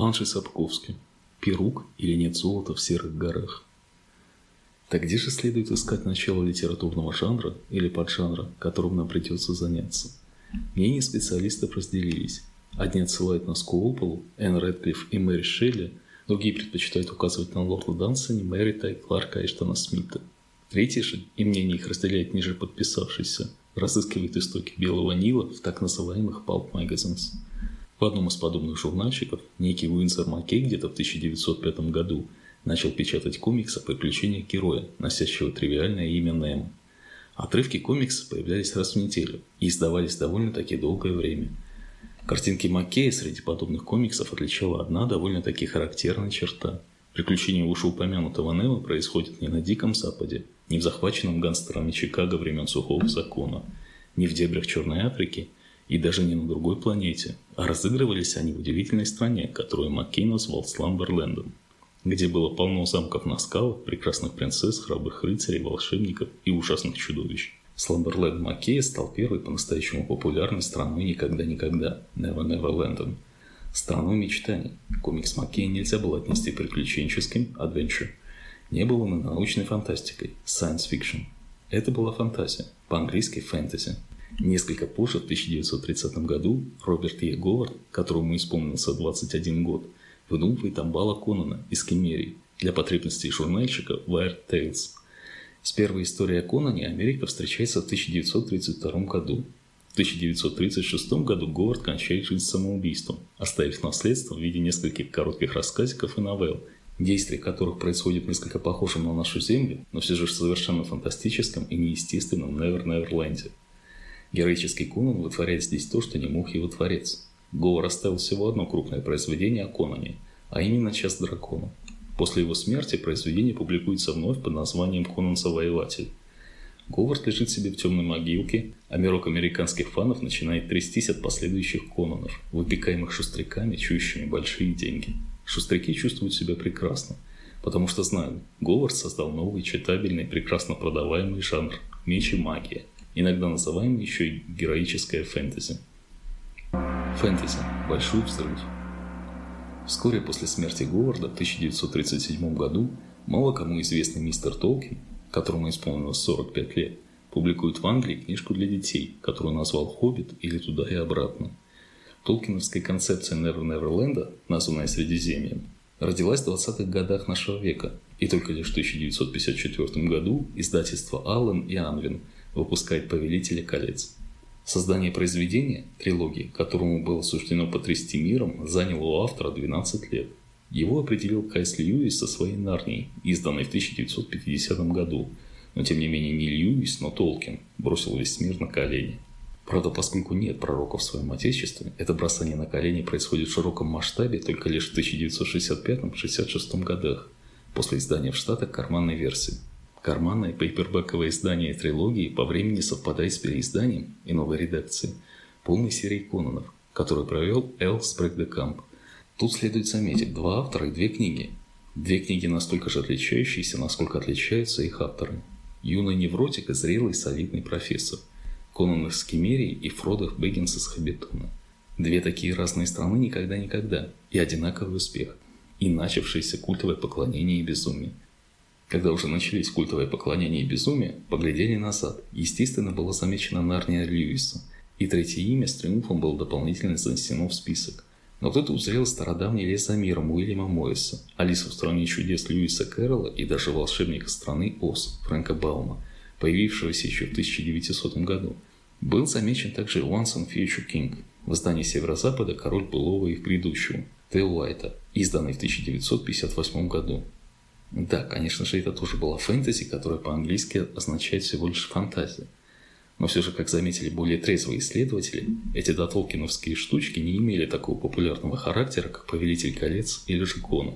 Анжи Сапковский. Перук или нет золота в серых горах? Так где же следует искать начало литературного жанра или поджанра, которым нам придется заняться? Мнения специалистов разделились. Одни отсылают нас к Уолполу, Энн Рэдклифф и Мэри Шелли, другие предпочитают указывать на Лорда Дансони, Мэрита и Кларка Эштона Смита. Третьи же, и мнение их разделяет ниже подписавшийся, разыскивают истоки Белого Нила в так называемых pulp magazines – в одном из подобных журнальчиков некий Уинсер Маккей где-то в 1905 году начал печатать комикс о приключениях героя, носящего тривиальное имя Немо. Отрывки комикса появлялись раз в неделю и издавались довольно-таки долгое время. Картинки Маккея среди подобных комиксов отличала одна довольно-таки характерная черта. Приключения вышеупомянутого Немо происходят не на Диком Западе, не в захваченном гангстерами Чикаго времен Сухого Закона, не в дебрях Черной Африки – и даже не на другой планете, а разыгрывались они в удивительной стране, которую Маккей назвал Сламберлендом, где было полно замков на скалах, прекрасных принцесс, храбрых рыцарей, волшебников и ужасных чудовищ. Сламберленд Маккея стал первой по-настоящему популярной страной никогда-никогда – Never Never Landом. Страной мечтаний. Комикс Маккея нельзя было отнести приключенческим – adventure. Не было и научной фантастикой – science fiction. Это была фантазия, по-английски – фэнтези – Несколько позже, в 1930 году, Роберт Е. Говард, которому исполнился 21 год, выдумывает амбала Конана из Кемерии для потребностей журнальщика Wired Tales. С первой историей о Конане Америка встречается в 1932 году. В 1936 году Говард кончает жизнь самоубийством, оставив наследство в виде нескольких коротких рассказиков и новелл, действие которых происходит несколько похожим на нашу Землю, но все же совершенно фантастическом и неестественном Невер-Неверленде. Героический Конан вытворяет здесь то, что не мог его творец. Говард оставил всего одно крупное произведение о Конане, а именно «Час дракона». После его смерти произведение публикуется вновь под названием «Конан Завоеватель». Говард лежит себе в темной могилке, а мирок американских фанов начинает трястись от последующих Конанов, выпекаемых шустряками, чующими большие деньги. Шустряки чувствуют себя прекрасно, потому что знают, Говард создал новый, читабельный, прекрасно продаваемый жанр – меч и магия – иногда называемый еще и героическое фэнтези. Фэнтези. Большой взрыв. Вскоре после смерти Говарда в 1937 году мало кому известный мистер Толкин, которому исполнилось 45 лет, публикует в Англии книжку для детей, которую назвал «Хоббит» или «Туда и обратно». Толкиновская концепция Never Neverland, названная Средиземьем, родилась в 20-х годах нашего века, и только лишь в 1954 году издательство Аллен и Анвин – выпускает «Повелителя колец». Создание произведения, трилогии, которому было суждено потрясти миром, заняло у автора 12 лет. Его определил Кайс Льюис со своей Нарнией, изданной в 1950 году. Но тем не менее не Льюис, но Толкин бросил весь мир на колени. Правда, поскольку нет пророка в своем отечестве, это бросание на колени происходит в широком масштабе только лишь в 1965-66 годах, после издания в Штатах карманной версии – Карманное пейпербэковое издание трилогии по времени совпадает с переизданием и новой редакцией полной серии Кононов, которую провел Эл Спрэгдекамп. Тут следует заметить два автора и две книги. Две книги настолько же отличающиеся, насколько отличаются их авторы. Юный невротик и зрелый солидный профессор. Конан из Кемерии и Фродо Бэггинс из Хабитона. Две такие разные страны никогда-никогда и одинаковый успех. И начавшееся культовое поклонение и безумие – когда уже начались культовые поклонения и безумие, поглядели назад. Естественно, было замечено Нарния Льюиса. И третье имя с триумфом было дополнительно занесено в список. Но кто-то узрел стародавний лес за миром Уильяма Мойса, Алису в стране чудес Льюиса Кэрролла и даже волшебника страны Оз Фрэнка Баума, появившегося еще в 1900 году. Был замечен также Once and Future King в издании Северо-Запада «Король былого и грядущего» Тейл Уайта, изданный в 1958 году. Да, конечно же, это тоже была фэнтези, которая по-английски означает всего лишь фантазия. Но все же, как заметили более трезвые исследователи, эти дотолкиновские штучки не имели такого популярного характера, как «Повелитель колец» или же «Конан».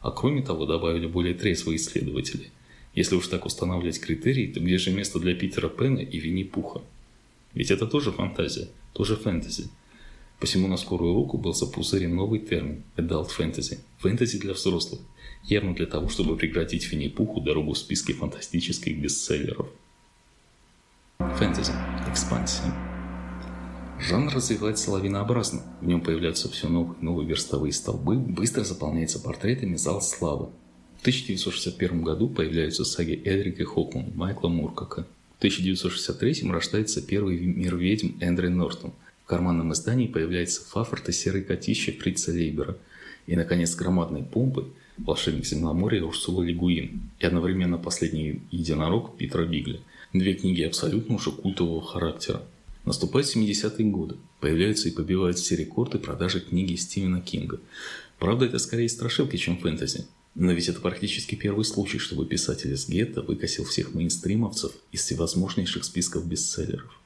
А кроме того, добавили более трезвые исследователи. Если уж так устанавливать критерии, то где же место для Питера Пэна и Винни-Пуха? Ведь это тоже фантазия, тоже фэнтези. Посему на скорую руку был запузырен новый термин – adult fantasy – фэнтези для взрослых – явно для того, чтобы прекратить Винни-Пуху дорогу в списке фантастических бестселлеров. Фэнтези. Экспансия. Жанр развивается лавинообразно. В нем появляются все новые новые верстовые столбы, быстро заполняется портретами зал славы. В 1961 году появляются саги Эдрика Хокланд, Майкла Муркака. В 1963 рождается первый мир ведьм Эндрю Нортон. Карманном издании появляется Фафорт и серый котище Фрица Лейбера. И, наконец, громадной помпой волшебник земноморья Урсула Лигуин и одновременно последний единорог Питера Бигля. Две книги абсолютно уже культового характера. Наступают 70-е годы. Появляются и побивают все рекорды продажи книги Стивена Кинга. Правда, это скорее страшилки, чем фэнтези. Но ведь это практически первый случай, чтобы писатель из гетто выкосил всех мейнстримовцев из всевозможнейших списков бестселлеров.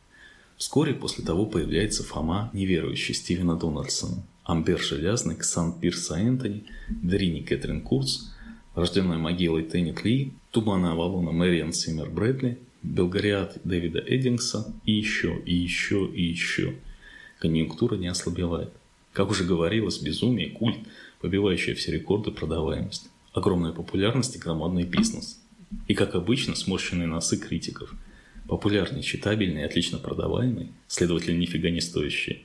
Вскоре после того появляется Фома, неверующий Стивена Дональдсона, Амбер Железный, Ксан Пирса Энтони, Дрини Кэтрин Курц, рожденная могилой Теннет Ли, Тумана Авалона Мэриан Симмер Брэдли, Белгариат Дэвида Эддингса и еще, и еще, и еще. Конъюнктура не ослабевает. Как уже говорилось, безумие, культ, побивающий все рекорды продаваемость. Огромная популярность и громадный бизнес. И, как обычно, сморщенные носы критиков – Популярные, читабельные, отлично продаваемые, следовательно, нифига не стоящие.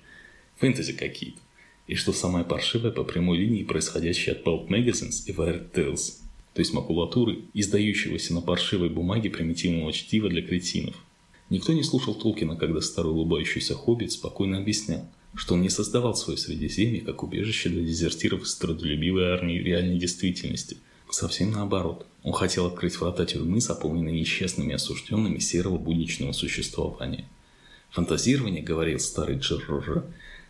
Фэнтези какие-то. И что самое паршивое, по прямой линии происходящее от Pulp Magazines и Wired Tales, то есть макулатуры, издающегося на паршивой бумаге примитивного чтива для кретинов. Никто не слушал Толкина, когда старый улыбающийся хоббит спокойно объяснял, что он не создавал свое Средиземье как убежище для дезертиров из трудолюбивой армии реальной действительности – Совсем наоборот. Он хотел открыть врата тюрьмы, заполненные несчастными осужденными серого будничного существования. Фантазирование, говорил старый Джеррора,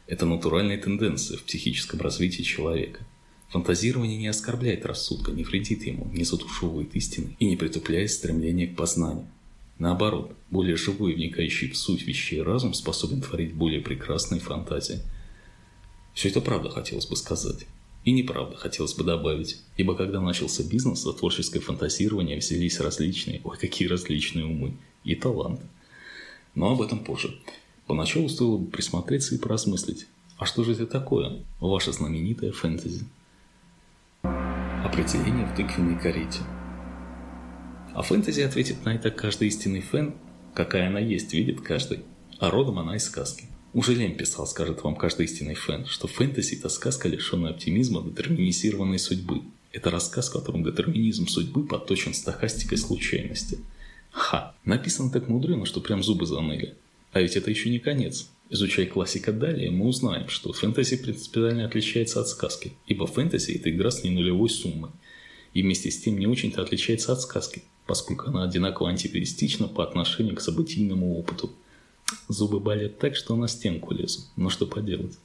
это натуральная тенденция в психическом развитии человека. Фантазирование не оскорбляет рассудка, не вредит ему, не затушевывает истины и не притупляет стремление к познанию. Наоборот, более живой и вникающий в суть вещей разум способен творить более прекрасные фантазии. Все это правда хотелось бы сказать. И неправда, хотелось бы добавить, ибо когда начался бизнес, за творческое фантазирование взялись различные, ой, какие различные умы и таланты. Но об этом позже. Поначалу стоило бы присмотреться и поразмыслить, а что же это такое, ваше знаменитое фэнтези? Определение в тыквенной карете. А фэнтези ответит на это каждый истинный фэн, какая она есть, видит каждый. А родом она из сказки. Уже Лем писал, скажет вам каждый истинный фэн, что фэнтези – это сказка, лишенная оптимизма, детерминизированной судьбы. Это рассказ, в котором детерминизм судьбы подточен стохастикой случайности. Ха! Написано так мудрено, что прям зубы заныли. А ведь это еще не конец. Изучая классика далее, мы узнаем, что фэнтези принципиально отличается от сказки, ибо фэнтези – это игра с ненулевой суммой. И вместе с тем не очень-то отличается от сказки, поскольку она одинаково антиперистична по отношению к событийному опыту – Зубы болят так, что на стенку лезу. Но что поделать?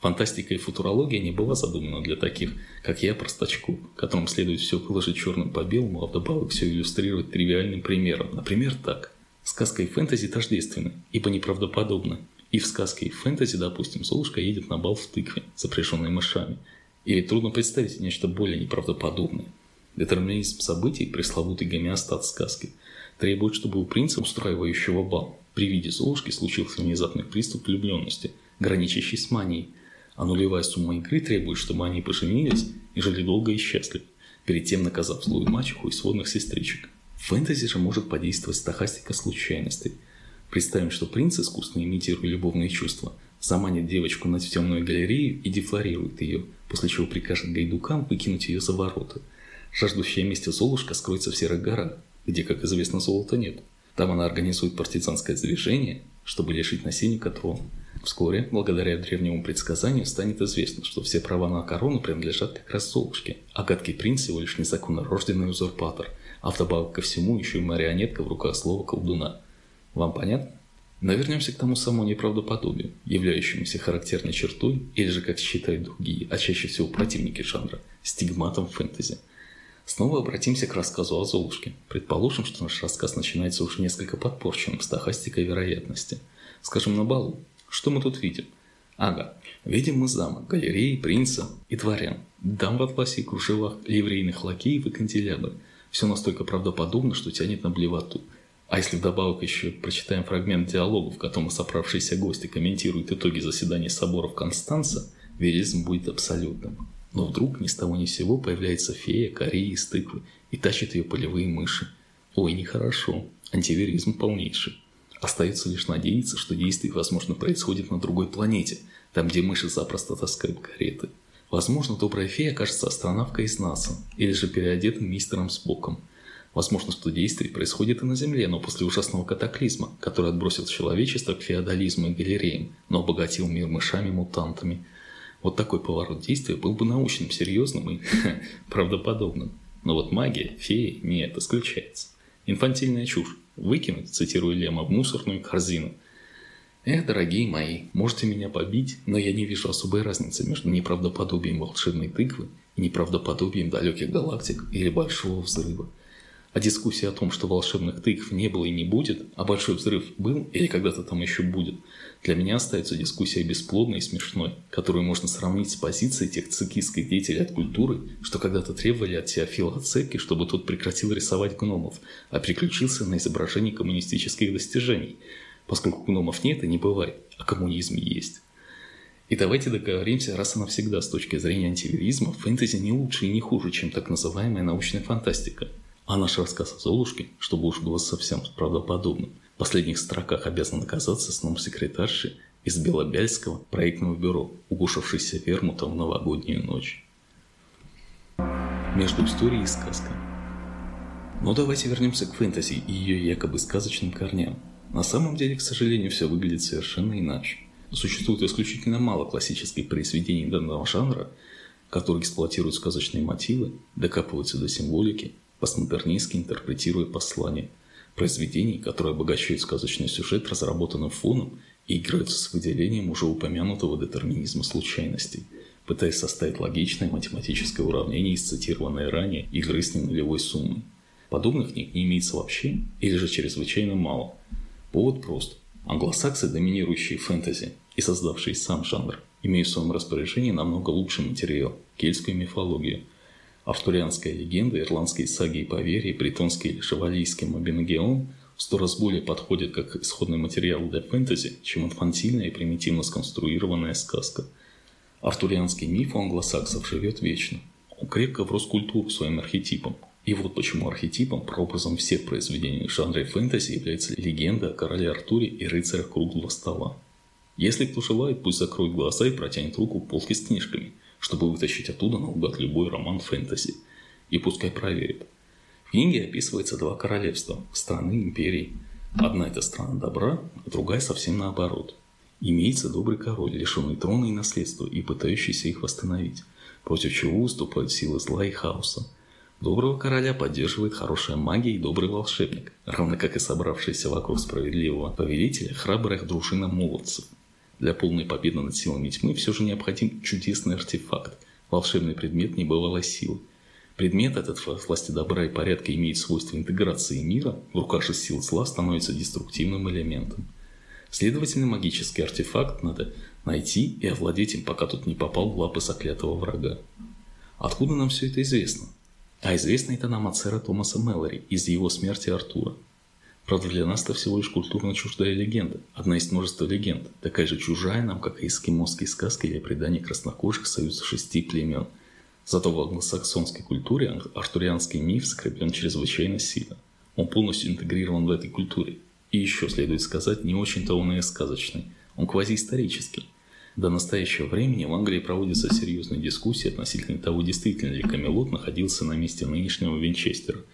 Фантастика и футурология не была задумана для таких, как я, простачку, которым следует все выложить черным по белому, а вдобавок все иллюстрировать тривиальным примером. Например, так. Сказка и фэнтези тождественны, ибо неправдоподобны. И в сказке и фэнтези, допустим, Золушка едет на бал в тыкве, запряженной мышами. И ведь трудно представить нечто более неправдоподобное. Детерминизм событий, пресловутый гомеостат сказки, требует, чтобы у принца, устраивающего бал, при виде Золушки случился внезапный приступ влюбленности, граничащий с манией, а нулевая сумма игры требует, чтобы они поженились и жили долго и счастливо, перед тем наказав злую мачеху и сводных сестричек. В фэнтези же может подействовать стахастика случайностей. Представим, что принц, искусно имитируя любовные чувства, заманит девочку на темную галерею и дефлорирует ее, после чего прикажет гайдукам выкинуть ее за ворота. Жаждущая мести Золушка скроется в серых горах, где, как известно, золота нет. Там она организует партизанское движение, чтобы лишить насильника трона. Вскоре, благодаря древнему предсказанию, станет известно, что все права на корону принадлежат как раз Золушке, а гадкий принц всего лишь незаконно рожденный узурпатор, а вдобавок ко всему еще и марионетка в руках слова колдуна. Вам понятно? Но вернемся к тому самому неправдоподобию, являющемуся характерной чертой, или же, как считают другие, а чаще всего противники жанра, стигматом фэнтези – Снова обратимся к рассказу о Золушке. Предположим, что наш рассказ начинается уж несколько подпорченным стахастикой вероятности. Скажем, на балу. Что мы тут видим? Ага, видим мы замок, галереи, принца и дворян. Дам в атласе и кружевах, ливрейных лакеев и канделябры. Все настолько правдоподобно, что тянет на блевоту. А если вдобавок еще прочитаем фрагмент диалога, в котором собравшиеся гости комментируют итоги заседания соборов Констанца, веризм будет абсолютным. Но вдруг ни с того ни с сего появляется фея Кореи из тыквы и тащит ее полевые мыши. Ой, нехорошо. Антиверизм полнейший. Остается лишь надеяться, что действие, возможно, происходит на другой планете, там, где мыши запросто таскают кареты. Возможно, добрая фея окажется астронавкой из НАСА, или же переодетым мистером Споком. Возможно, что действие происходит и на Земле, но после ужасного катаклизма, который отбросил человечество к феодализму и галереям, но обогатил мир мышами-мутантами. Вот такой поворот действия был бы научным, серьезным и правдоподобным. Но вот магия, феи, нет, исключается. Инфантильная чушь. Выкинуть, цитирую Лема, в мусорную корзину. Эх, дорогие мои, можете меня побить, но я не вижу особой разницы между неправдоподобием волшебной тыквы и неправдоподобием далеких галактик или большого взрыва. А дискуссия о том, что волшебных тыкв не было и не будет, а большой взрыв был или когда-то там еще будет, для меня остается дискуссия бесплодной и смешной, которую можно сравнить с позицией тех цикистских деятелей от культуры, что когда-то требовали от Теофила Ацеки, чтобы тот прекратил рисовать гномов, а переключился на изображение коммунистических достижений, поскольку гномов нет и не бывает, а коммунизм есть. И давайте договоримся раз и навсегда с точки зрения антиверизма, фэнтези не лучше и не хуже, чем так называемая научная фантастика – а наш рассказ о Золушке, чтобы уж было совсем правдоподобным, в последних строках обязан оказаться сном секретарши из Белобяльского проектного бюро, угушившейся вермутом в новогоднюю ночь. Между историей и сказкой. Но давайте вернемся к фэнтези и ее якобы сказочным корням. На самом деле, к сожалению, все выглядит совершенно иначе. Существует исключительно мало классических произведений данного жанра, которые эксплуатируют сказочные мотивы, докапываются до символики постмодернистски интерпретируя послание. Произведений, которые обогащают сказочный сюжет разработанным фоном и играются с выделением уже упомянутого детерминизма случайностей, пытаясь составить логичное математическое уравнение из цитированной ранее игры с ненулевой суммой. Подобных книг не имеется вообще или же чрезвычайно мало. Повод прост. Англосаксы, доминирующие фэнтези и создавшие сам жанр, имеют в своем распоряжении намного лучший материал – кельтскую мифологию – Артурианская легенда, ирландские саги и поверья, бретонский или шевалийский Мабинагеон в сто раз более подходят как исходный материал для фэнтези, чем инфантильная и примитивно сконструированная сказка. Артурианский миф у англосаксов живет вечно. Он крепко врос культуру своим архетипом. И вот почему архетипом, прообразом всех произведений в жанре фэнтези является легенда о короле Артуре и рыцарях круглого стола. Если кто желает, пусть закроет глаза и протянет руку к полке с книжками – чтобы вытащить оттуда наугад любой роман фэнтези. И пускай проверит. В книге описывается два королевства, страны империи. Одна – это страна добра, а другая совсем наоборот. Имеется добрый король, лишенный трона и наследства, и пытающийся их восстановить, против чего выступают силы зла и хаоса. Доброго короля поддерживает хорошая магия и добрый волшебник, равно как и собравшиеся вокруг справедливого повелителя храбрых дружина молодцев. Для полной победы над силами тьмы все же необходим чудесный артефакт, волшебный предмет небывалой силы. Предмет этот власти добра и порядка имеет свойство интеграции мира, в руках же сил зла становится деструктивным элементом. Следовательно, магический артефакт надо найти и овладеть им, пока тот не попал в лапы заклятого врага. Откуда нам все это известно? А известно это нам от сэра Томаса Мэллори из его смерти Артура. Правда, для нас это всего лишь культурно чуждая легенда. Одна из множества легенд, такая же чужая нам, как и эскимосские сказки или предания краснокожих союза шести племен. Зато в англосаксонской культуре артурианский миф закреплен чрезвычайно сильно. Он полностью интегрирован в этой культуре. И еще следует сказать, не очень-то он и сказочный. Он квазиисторический. До настоящего времени в Англии проводятся серьезные дискуссии относительно того, действительно ли Камелот находился на месте нынешнего Винчестера –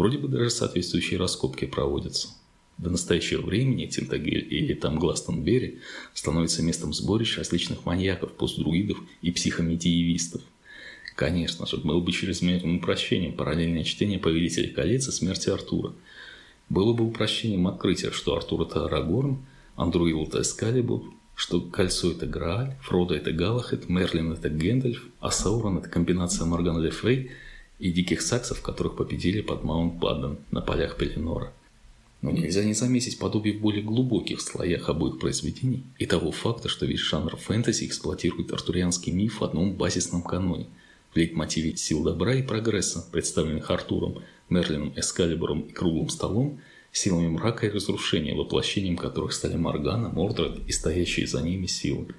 Вроде бы даже соответствующие раскопки проводятся. До настоящего времени Тинтагель или там Гластонберри становится местом сборища различных маньяков, постдруидов и психомедиевистов. Конечно же, было бы чрезмерным упрощением параллельное чтение «Повелителя колец» и «Смерти Артура». Было бы упрощением открытия, что Артур – это Арагорн, Андруил – это Эскалибур, что Кольцо – это Грааль, Фродо – это Галахет, Мерлин – это Гэндальф, а Саурон – это комбинация Морган Ле Фрей – и диких саксов, которых победили под Маунт-Бадден на полях Пеленора. Но нельзя не заметить подобие в более глубоких слоях обоих произведений и того факта, что весь жанр фэнтези эксплуатирует артурианский миф в одном базисном каноне – в лейтмотиве сил добра и прогресса, представленных Артуром, Мерлином, Эскалибуром и Круглым столом, силами мрака и разрушения, воплощением которых стали Моргана, Мордред и стоящие за ними силы –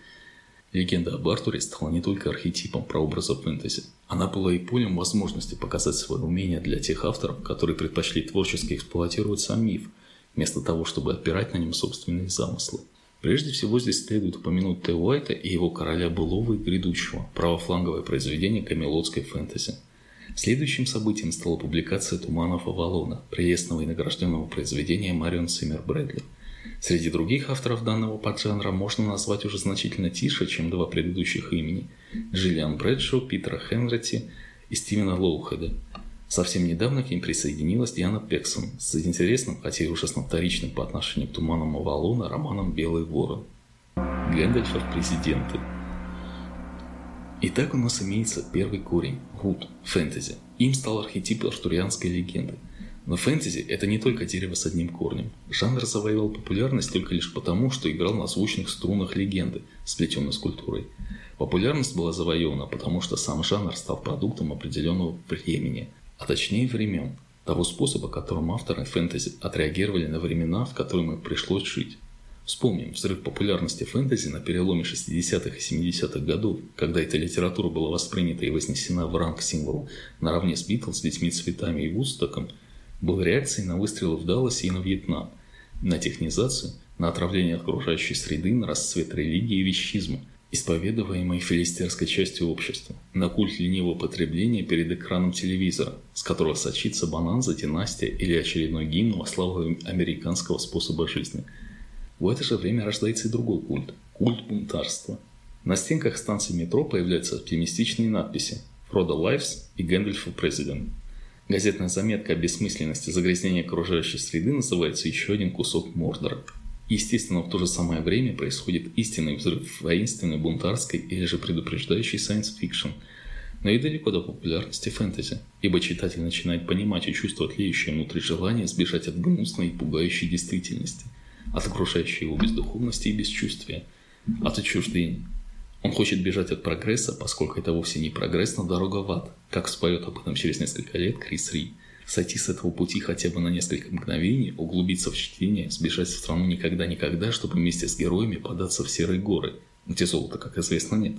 Легенда об Артуре стала не только архетипом прообраза фэнтези. Она была и полем возможности показать свое умение для тех авторов, которые предпочли творчески эксплуатировать сам миф вместо того, чтобы опирать на нем собственные замыслы. Прежде всего здесь следует упомянуть Т. Уайта и его «Короля былого и грядущего» – правофланговое произведение камелотской фэнтези. Следующим событием стала публикация «Туманов Авалона» прелестного и награжденного произведения Марион Симмер Брэдли. Среди других авторов данного поджанра можно назвать уже значительно тише, чем два предыдущих имени – Джиллиан Брэдшоу, Питера Хенрити и Стивена Лоухеда – Совсем недавно к ним присоединилась Диана Пексон с интересным, хотя и ужасно вторичным по отношению к Туманам Авалона романом «Белый ворон». Гэндальфов президенты. Итак, у нас имеется первый корень – гуд, фэнтези. Им стал архетип артурианской легенды. Но фэнтези – это не только дерево с одним корнем. Жанр завоевал популярность только лишь потому, что играл на звучных струнах легенды, сплетенной с культурой. Популярность была завоевана, потому что сам жанр стал продуктом определенного времени – а точнее времен, того способа, которым авторы фэнтези отреагировали на времена, в которые им пришлось жить. Вспомним взрыв популярности фэнтези на переломе 60-х и 70-х годов, когда эта литература была воспринята и вознесена в ранг символа наравне с Битлз, Детьми Цветами и Вудстоком, был реакцией на выстрелы в Далласе и на Вьетнам, на технизацию, на отравление окружающей среды, на расцвет религии и вещизма – исповедуемой филистерской частью общества, на культ ленивого потребления перед экраном телевизора, с которого сочится бананза, династия или очередной гимн во славу американского способа жизни. В это же время рождается и другой культ – культ бунтарства. На стенках станций метро появляются оптимистичные надписи «Фродо Lives» и «Гэндальф President». Газетная заметка о бессмысленности загрязнения окружающей среды называется «Еще один кусок Мордора», Естественно, в то же самое время происходит истинный взрыв воинственной, бунтарской или же предупреждающей fiction, но и далеко до популярности фэнтези, ибо читатель начинает понимать и чувствовать тлеющее внутри желание сбежать от гнусной и пугающей действительности, от окружающей его бездуховности и бесчувствия, от отчуждения. Он хочет бежать от прогресса, поскольку это вовсе не прогресс, но дорога в ад, как споет об этом через несколько лет Крис Ри – сойти с этого пути хотя бы на несколько мгновений, углубиться в чтение, сбежать в страну никогда-никогда, чтобы вместе с героями податься в серые горы, где золота, как известно, нет,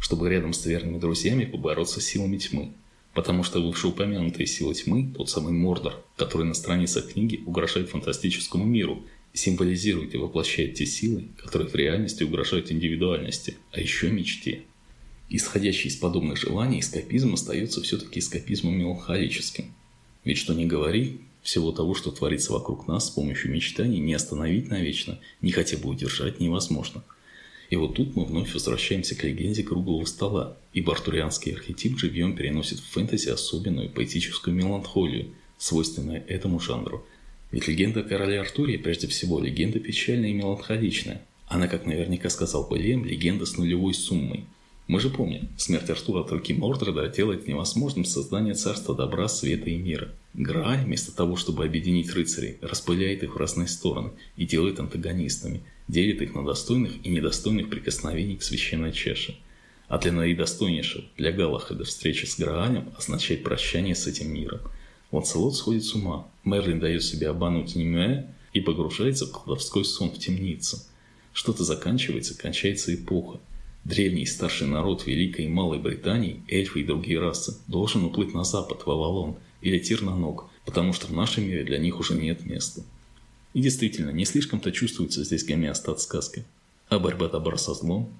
чтобы рядом с верными друзьями побороться с силами тьмы. Потому что вышеупомянутая сила тьмы – тот самый Мордор, который на страницах книги угрожает фантастическому миру символизирует и воплощает те силы, которые в реальности угрожают индивидуальности, а еще мечте. Исходящий из подобных желаний эскапизм остается все-таки эскапизмом меланхолическим, ведь что ни говори, всего того, что творится вокруг нас с помощью мечтаний, не остановить навечно, ни хотя бы удержать невозможно. И вот тут мы вновь возвращаемся к легенде круглого стола, ибо артурианский архетип живьем переносит в фэнтези особенную поэтическую меланхолию, свойственную этому жанру. Ведь легенда о короле Артуре прежде всего легенда печальная и меланхоличная. Она, как наверняка сказал бы Лем, легенда с нулевой суммой – мы же помним, смерть Артура от руки Мордреда делает невозможным создание царства добра, света и мира. Грааль, вместо того, чтобы объединить рыцарей, распыляет их в разные стороны и делает антагонистами, делит их на достойных и недостойных прикосновений к священной чаше. А для наидостойнейшего, для Галахада, встреча с Граалем означает прощание с этим миром. Ланселот сходит с ума, Мерлин дает себе обмануть Нимуэ и погружается в колдовской сон в темницу. Что-то заканчивается, кончается эпоха. Древний старший народ Великой и Малой Британии, эльфы и другие расы, должен уплыть на запад, в Авалон, или Тирнаног, потому что в нашем мире для них уже нет места. И действительно, не слишком-то чувствуется здесь гомеостат сказки. А борьба добра со злом?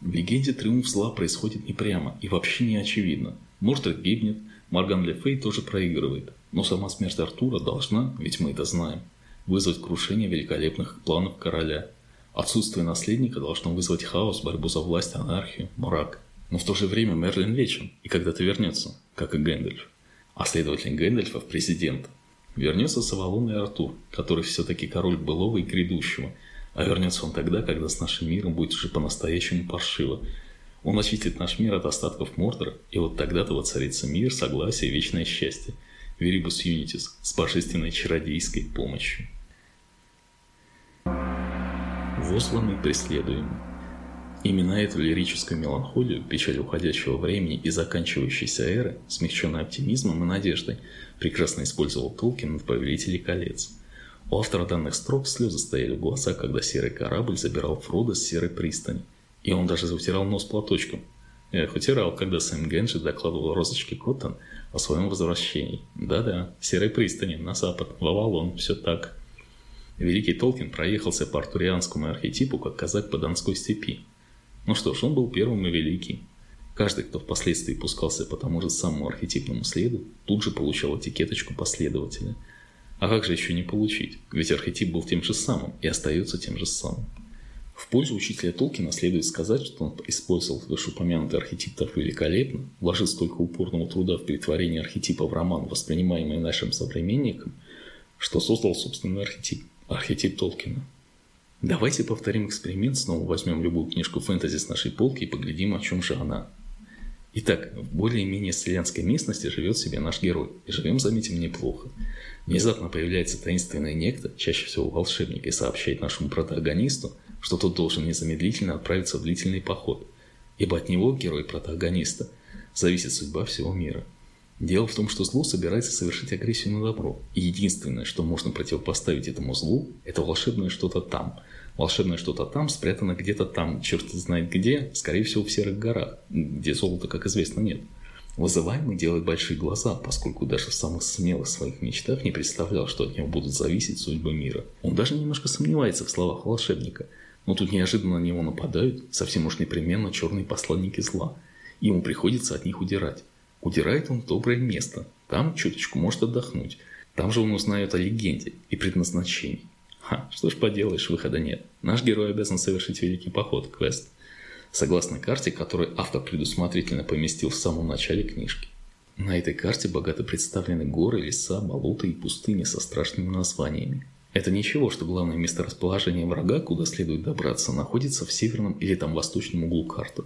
В легенде триумф зла происходит не прямо и вообще не очевидно. Мортред гибнет, Марган Лефей тоже проигрывает. Но сама смерть Артура должна, ведь мы это знаем, вызвать крушение великолепных планов короля – Отсутствие наследника должно вызвать хаос, борьбу за власть, анархию, мрак. Но в то же время Мерлин вечен и когда-то вернется, как и Гэндальф. А следовательно Гэндальфа в президент. Вернется Савалон и Артур, который все-таки король былого и грядущего. А вернется он тогда, когда с нашим миром будет уже по-настоящему паршиво. Он очистит наш мир от остатков Мордора, и вот тогда-то воцарится мир, согласие и вечное счастье. Верибус Юнитис с божественной чародейской помощью и преследуем. Именно эту лирическую меланхолию, печаль уходящего времени и заканчивающейся эры, смягченной оптимизмом и надеждой, прекрасно использовал Толкин в «Повелителе колец». У автора данных строк слезы стояли в глазах, когда серый корабль забирал Фрода с серой пристани. И он даже затирал нос платочком. Эх, утирал, когда Сэм Генджи докладывал Розочке Коттон о своем возвращении. Да-да, серой пристани, на запад, в Авалон, все так. Великий Толкин проехался по артурианскому архетипу, как казак по Донской степи. Ну что ж, он был первым и великий. Каждый, кто впоследствии пускался по тому же самому архетипному следу, тут же получал этикеточку последователя. А как же еще не получить? Ведь архетип был тем же самым и остается тем же самым. В пользу учителя Толкина следует сказать, что он использовал вышеупомянутый архетип так великолепно, вложил столько упорного труда в перетворение архетипа в роман, воспринимаемый нашим современником, что создал собственный архетип – архетип Толкина. Давайте повторим эксперимент, снова возьмем любую книжку фэнтези с нашей полки и поглядим, о чем же она. Итак, в более-менее селянской местности живет себе наш герой, и живем, заметим, неплохо. Внезапно появляется таинственный некто, чаще всего волшебник, и сообщает нашему протагонисту, что тот должен незамедлительно отправиться в длительный поход, ибо от него, герой-протагониста, зависит судьба всего мира. Дело в том, что зло собирается совершить агрессию на добро, и единственное, что можно противопоставить этому злу, это волшебное что-то там – волшебное что-то там спрятано где-то там, черт знает где, скорее всего в серых горах, где золота, как известно, нет. Вызываемый делает большие глаза, поскольку даже в самых смелых своих мечтах не представлял, что от него будут зависеть судьбы мира. Он даже немножко сомневается в словах волшебника, но тут неожиданно на него нападают совсем уж непременно черные посланники зла. Ему приходится от них удирать. Удирает он в доброе место, там чуточку может отдохнуть. Там же он узнает о легенде и предназначении. Ха, что ж поделаешь, выхода нет. Наш герой обязан совершить великий поход, квест. Согласно карте, которую автор предусмотрительно поместил в самом начале книжки. На этой карте богато представлены горы, леса, болота и пустыни со страшными названиями. Это ничего, что главное место расположения врага, куда следует добраться, находится в северном или там восточном углу карты.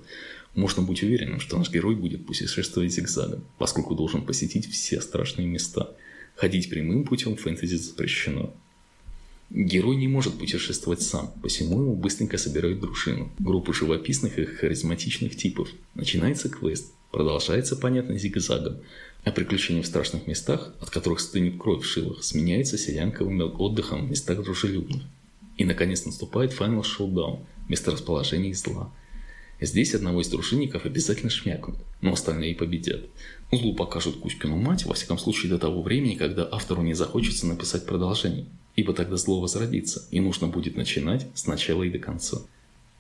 Можно быть уверенным, что наш герой будет путешествовать зигзагом, поскольку должен посетить все страшные места. Ходить прямым путем фэнтези запрещено. Герой не может путешествовать сам, посему ему быстренько собирают дружину, группу живописных и харизматичных типов. Начинается квест, продолжается, понятно, зигзагом, а приключения в страшных местах, от которых стынет кровь в шилах, сменяется селянковым отдыхом в местах дружелюбных. И, наконец, наступает Final Showdown, месторасположение зла. Здесь одного из дружинников обязательно шмякнут, но остальные победят. Злу покажут Кузькину мать, во всяком случае до того времени, когда автору не захочется написать продолжение ибо тогда зло возродится, и нужно будет начинать сначала и до конца.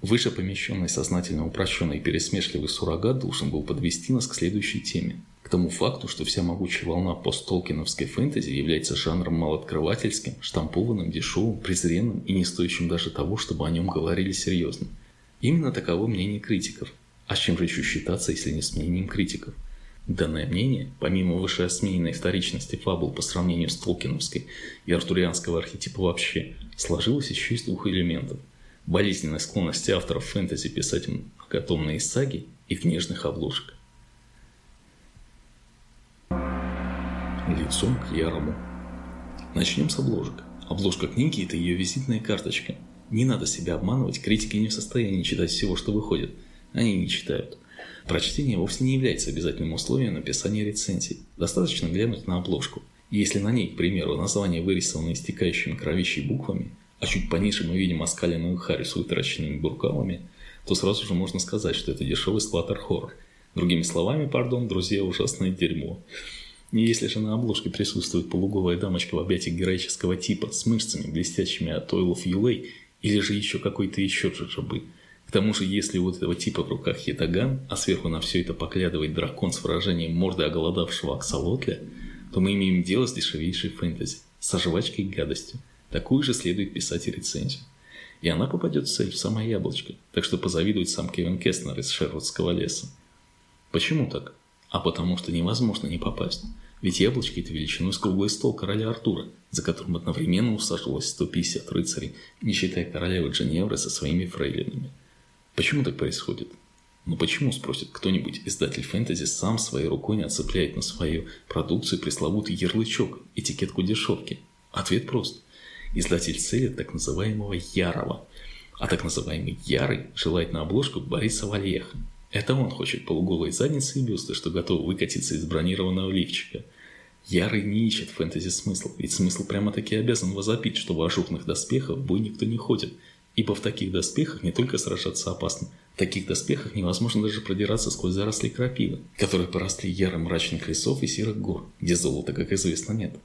Выше помещенный сознательно упрощенный пересмешливый суррогат должен был подвести нас к следующей теме. К тому факту, что вся могучая волна посттолкиновской фэнтези является жанром малооткрывательским, штампованным, дешевым, презренным и не стоящим даже того, чтобы о нем говорили серьезно. Именно таково мнение критиков. А с чем же еще считаться, если не с мнением критиков? Данное мнение, помимо вышеосмеянной вторичности фабул по сравнению с Толкиновской и артурианского архетипа вообще, сложилось еще из двух элементов. Болезненной склонности авторов фэнтези писать многотомные саги и книжных обложек. Лицом к ярому. Начнем с обложек. Обложка книги – это ее визитная карточка. Не надо себя обманывать, критики не в состоянии читать всего, что выходит. Они не читают. Прочтение вовсе не является обязательным условием написания рецензий. Достаточно глянуть на обложку. Если на ней, к примеру, название вырисовано истекающими кровищей буквами, а чуть пониже мы видим оскаленную Харри с вытаращенными буркалами, то сразу же можно сказать, что это дешевый сплаттер-хоррор. Другими словами, пардон, друзья, ужасное дерьмо. Если же на обложке присутствует полуголая дамочка в объятиях героического типа с мышцами, блестящими от ойлов юлей, или же еще какой-то еще джаджабы – к тому же, если у этого типа в руках ятаган, а сверху на все это поглядывает дракон с выражением морды оголодавшего аксолотля, то мы имеем дело с дешевейшей фэнтези, с жвачкой гадостью. Такую же следует писать и рецензию. И она попадет в цель в самое яблочко, так что позавидует сам Кевин Кестнер из Шервудского леса. Почему так? А потому что невозможно не попасть. Ведь яблочки – это величиной с круглый стол короля Артура, за которым одновременно усаживалось 150 рыцарей, не считая королевы Дженевры со своими фрейлинами – Почему так происходит? Ну почему, спросит кто-нибудь, издатель фэнтези сам своей рукой не отцепляет на свою продукцию пресловутый ярлычок, этикетку дешевки? Ответ прост. Издатель целит так называемого Ярова, а так называемый Ярый желает на обложку Бориса Вальеха. Это он хочет полуголой задницы и бюсты, что готов выкатиться из бронированного лифчика. Ярый не ищет фэнтези смысл, ведь смысл прямо-таки обязан возопить, что в ажурных доспехах в бой никто не ходит – Ибо в таких доспехах не только сражаться опасно, в таких доспехах невозможно даже продираться сквозь заросли крапивы, которые поросли яром мрачных лесов и серых гор, где золота, как известно, нет.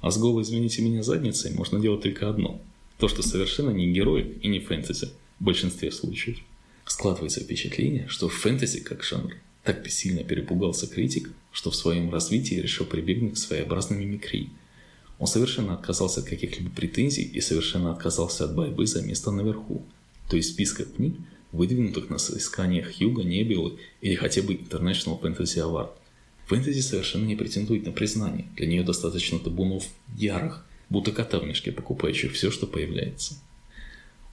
А с голой, извините меня, задницей можно делать только одно – То, что совершенно не герой и не фэнтези в большинстве случаев. Складывается впечатление, что фэнтези как жанр так сильно перепугался критик, что в своем развитии решил прибегнуть к своеобразной мимикрии. Он совершенно отказался от каких-либо претензий и совершенно отказался от борьбы за место наверху, то есть списка книг, выдвинутых на соисканиях Хьюга, Небелы или хотя бы International Fantasy Award. Фэнтези совершенно не претендует на признание, для нее достаточно табунов ярых, будто кота в мешке, покупающих все, что появляется.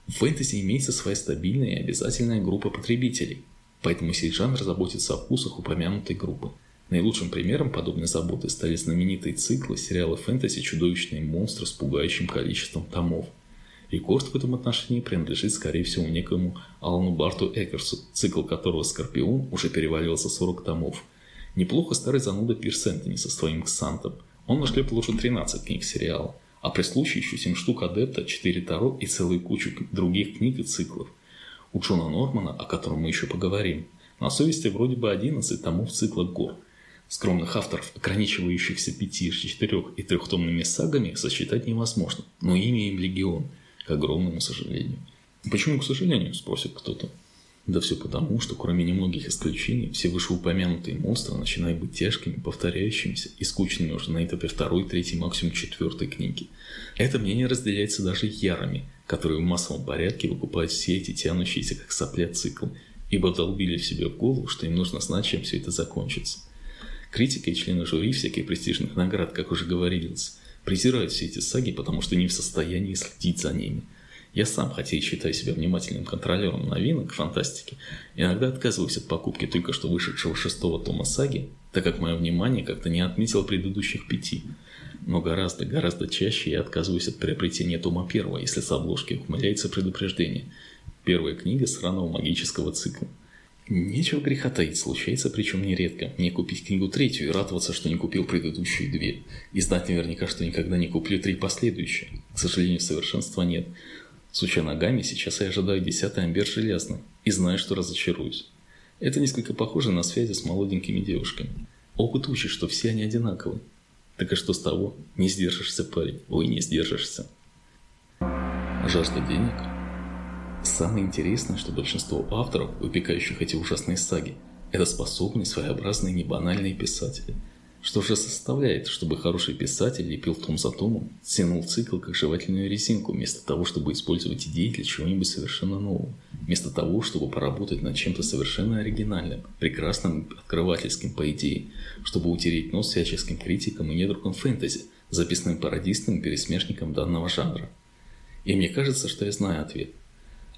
У фэнтези имеется своя стабильная и обязательная группа потребителей, поэтому сей жанр заботится о вкусах упомянутой группы. Наилучшим примером подобной заботы стали знаменитые циклы сериала фэнтези «Чудовищные монстры» с пугающим количеством томов. Рекорд в этом отношении принадлежит, скорее всего, некому Алану Барту Экерсу, цикл которого «Скорпион» уже перевалил за 40 томов. Неплохо старый зануда Пирс Энтони со своим «Ксантом». Он нашлепал уже 13 книг сериала – а при случае еще 7 штук адепта, 4 таро и целую кучу других книг и циклов. У Джона Нормана, о котором мы еще поговорим, на совести вроде бы 11 томов цикла «Гор». Скромных авторов, ограничивающихся 5, 4 и трехтомными сагами, сосчитать невозможно, но имя им легион, к огромному сожалению. Почему, к сожалению, спросит кто-то. Да все потому, что кроме немногих исключений, все вышеупомянутые монстры начинают быть тяжкими, повторяющимися и скучными уже на этапе второй, третьей, максимум четвертой книги. Это мнение разделяется даже ярами, которые в массовом порядке выкупают все эти тянущиеся как сопля циклы, ибо долбили в себе в голову, что им нужно знать, чем все это закончится. Критика и члены жюри всяких престижных наград, как уже говорилось, презирают все эти саги, потому что не в состоянии следить за ними – я сам, хотя и считаю себя внимательным контролером новинок фантастики, иногда отказываюсь от покупки только что вышедшего шестого тома саги, так как мое внимание как-то не отметило предыдущих пяти. Но гораздо-гораздо чаще я отказываюсь от приобретения тома первого, если с обложки ухмыляется предупреждение. Первая книга сраного магического цикла. Нечего греха таить, случается причем нередко. Мне купить книгу третью и радоваться, что не купил предыдущие две. И знать наверняка, что никогда не куплю три последующие. К сожалению, совершенства нет. Суча ногами, сейчас я ожидаю десятый амбер железный и знаю, что разочаруюсь. Это несколько похоже на связи с молоденькими девушками. Опыт учит, что все они одинаковы. Так и что с того? Не сдержишься, парень. Ой, не сдержишься. Жажда денег? Самое интересное, что большинство авторов, выпекающих эти ужасные саги, это способные, своеобразные, небанальные писатели – что же составляет, чтобы хороший писатель лепил том за томом, тянул цикл как жевательную резинку, вместо того, чтобы использовать идеи для чего-нибудь совершенно нового, вместо того, чтобы поработать над чем-то совершенно оригинальным, прекрасным, открывательским по идее, чтобы утереть нос всяческим критикам и недругам фэнтези, записным пародистам и пересмешникам данного жанра? И мне кажется, что я знаю ответ.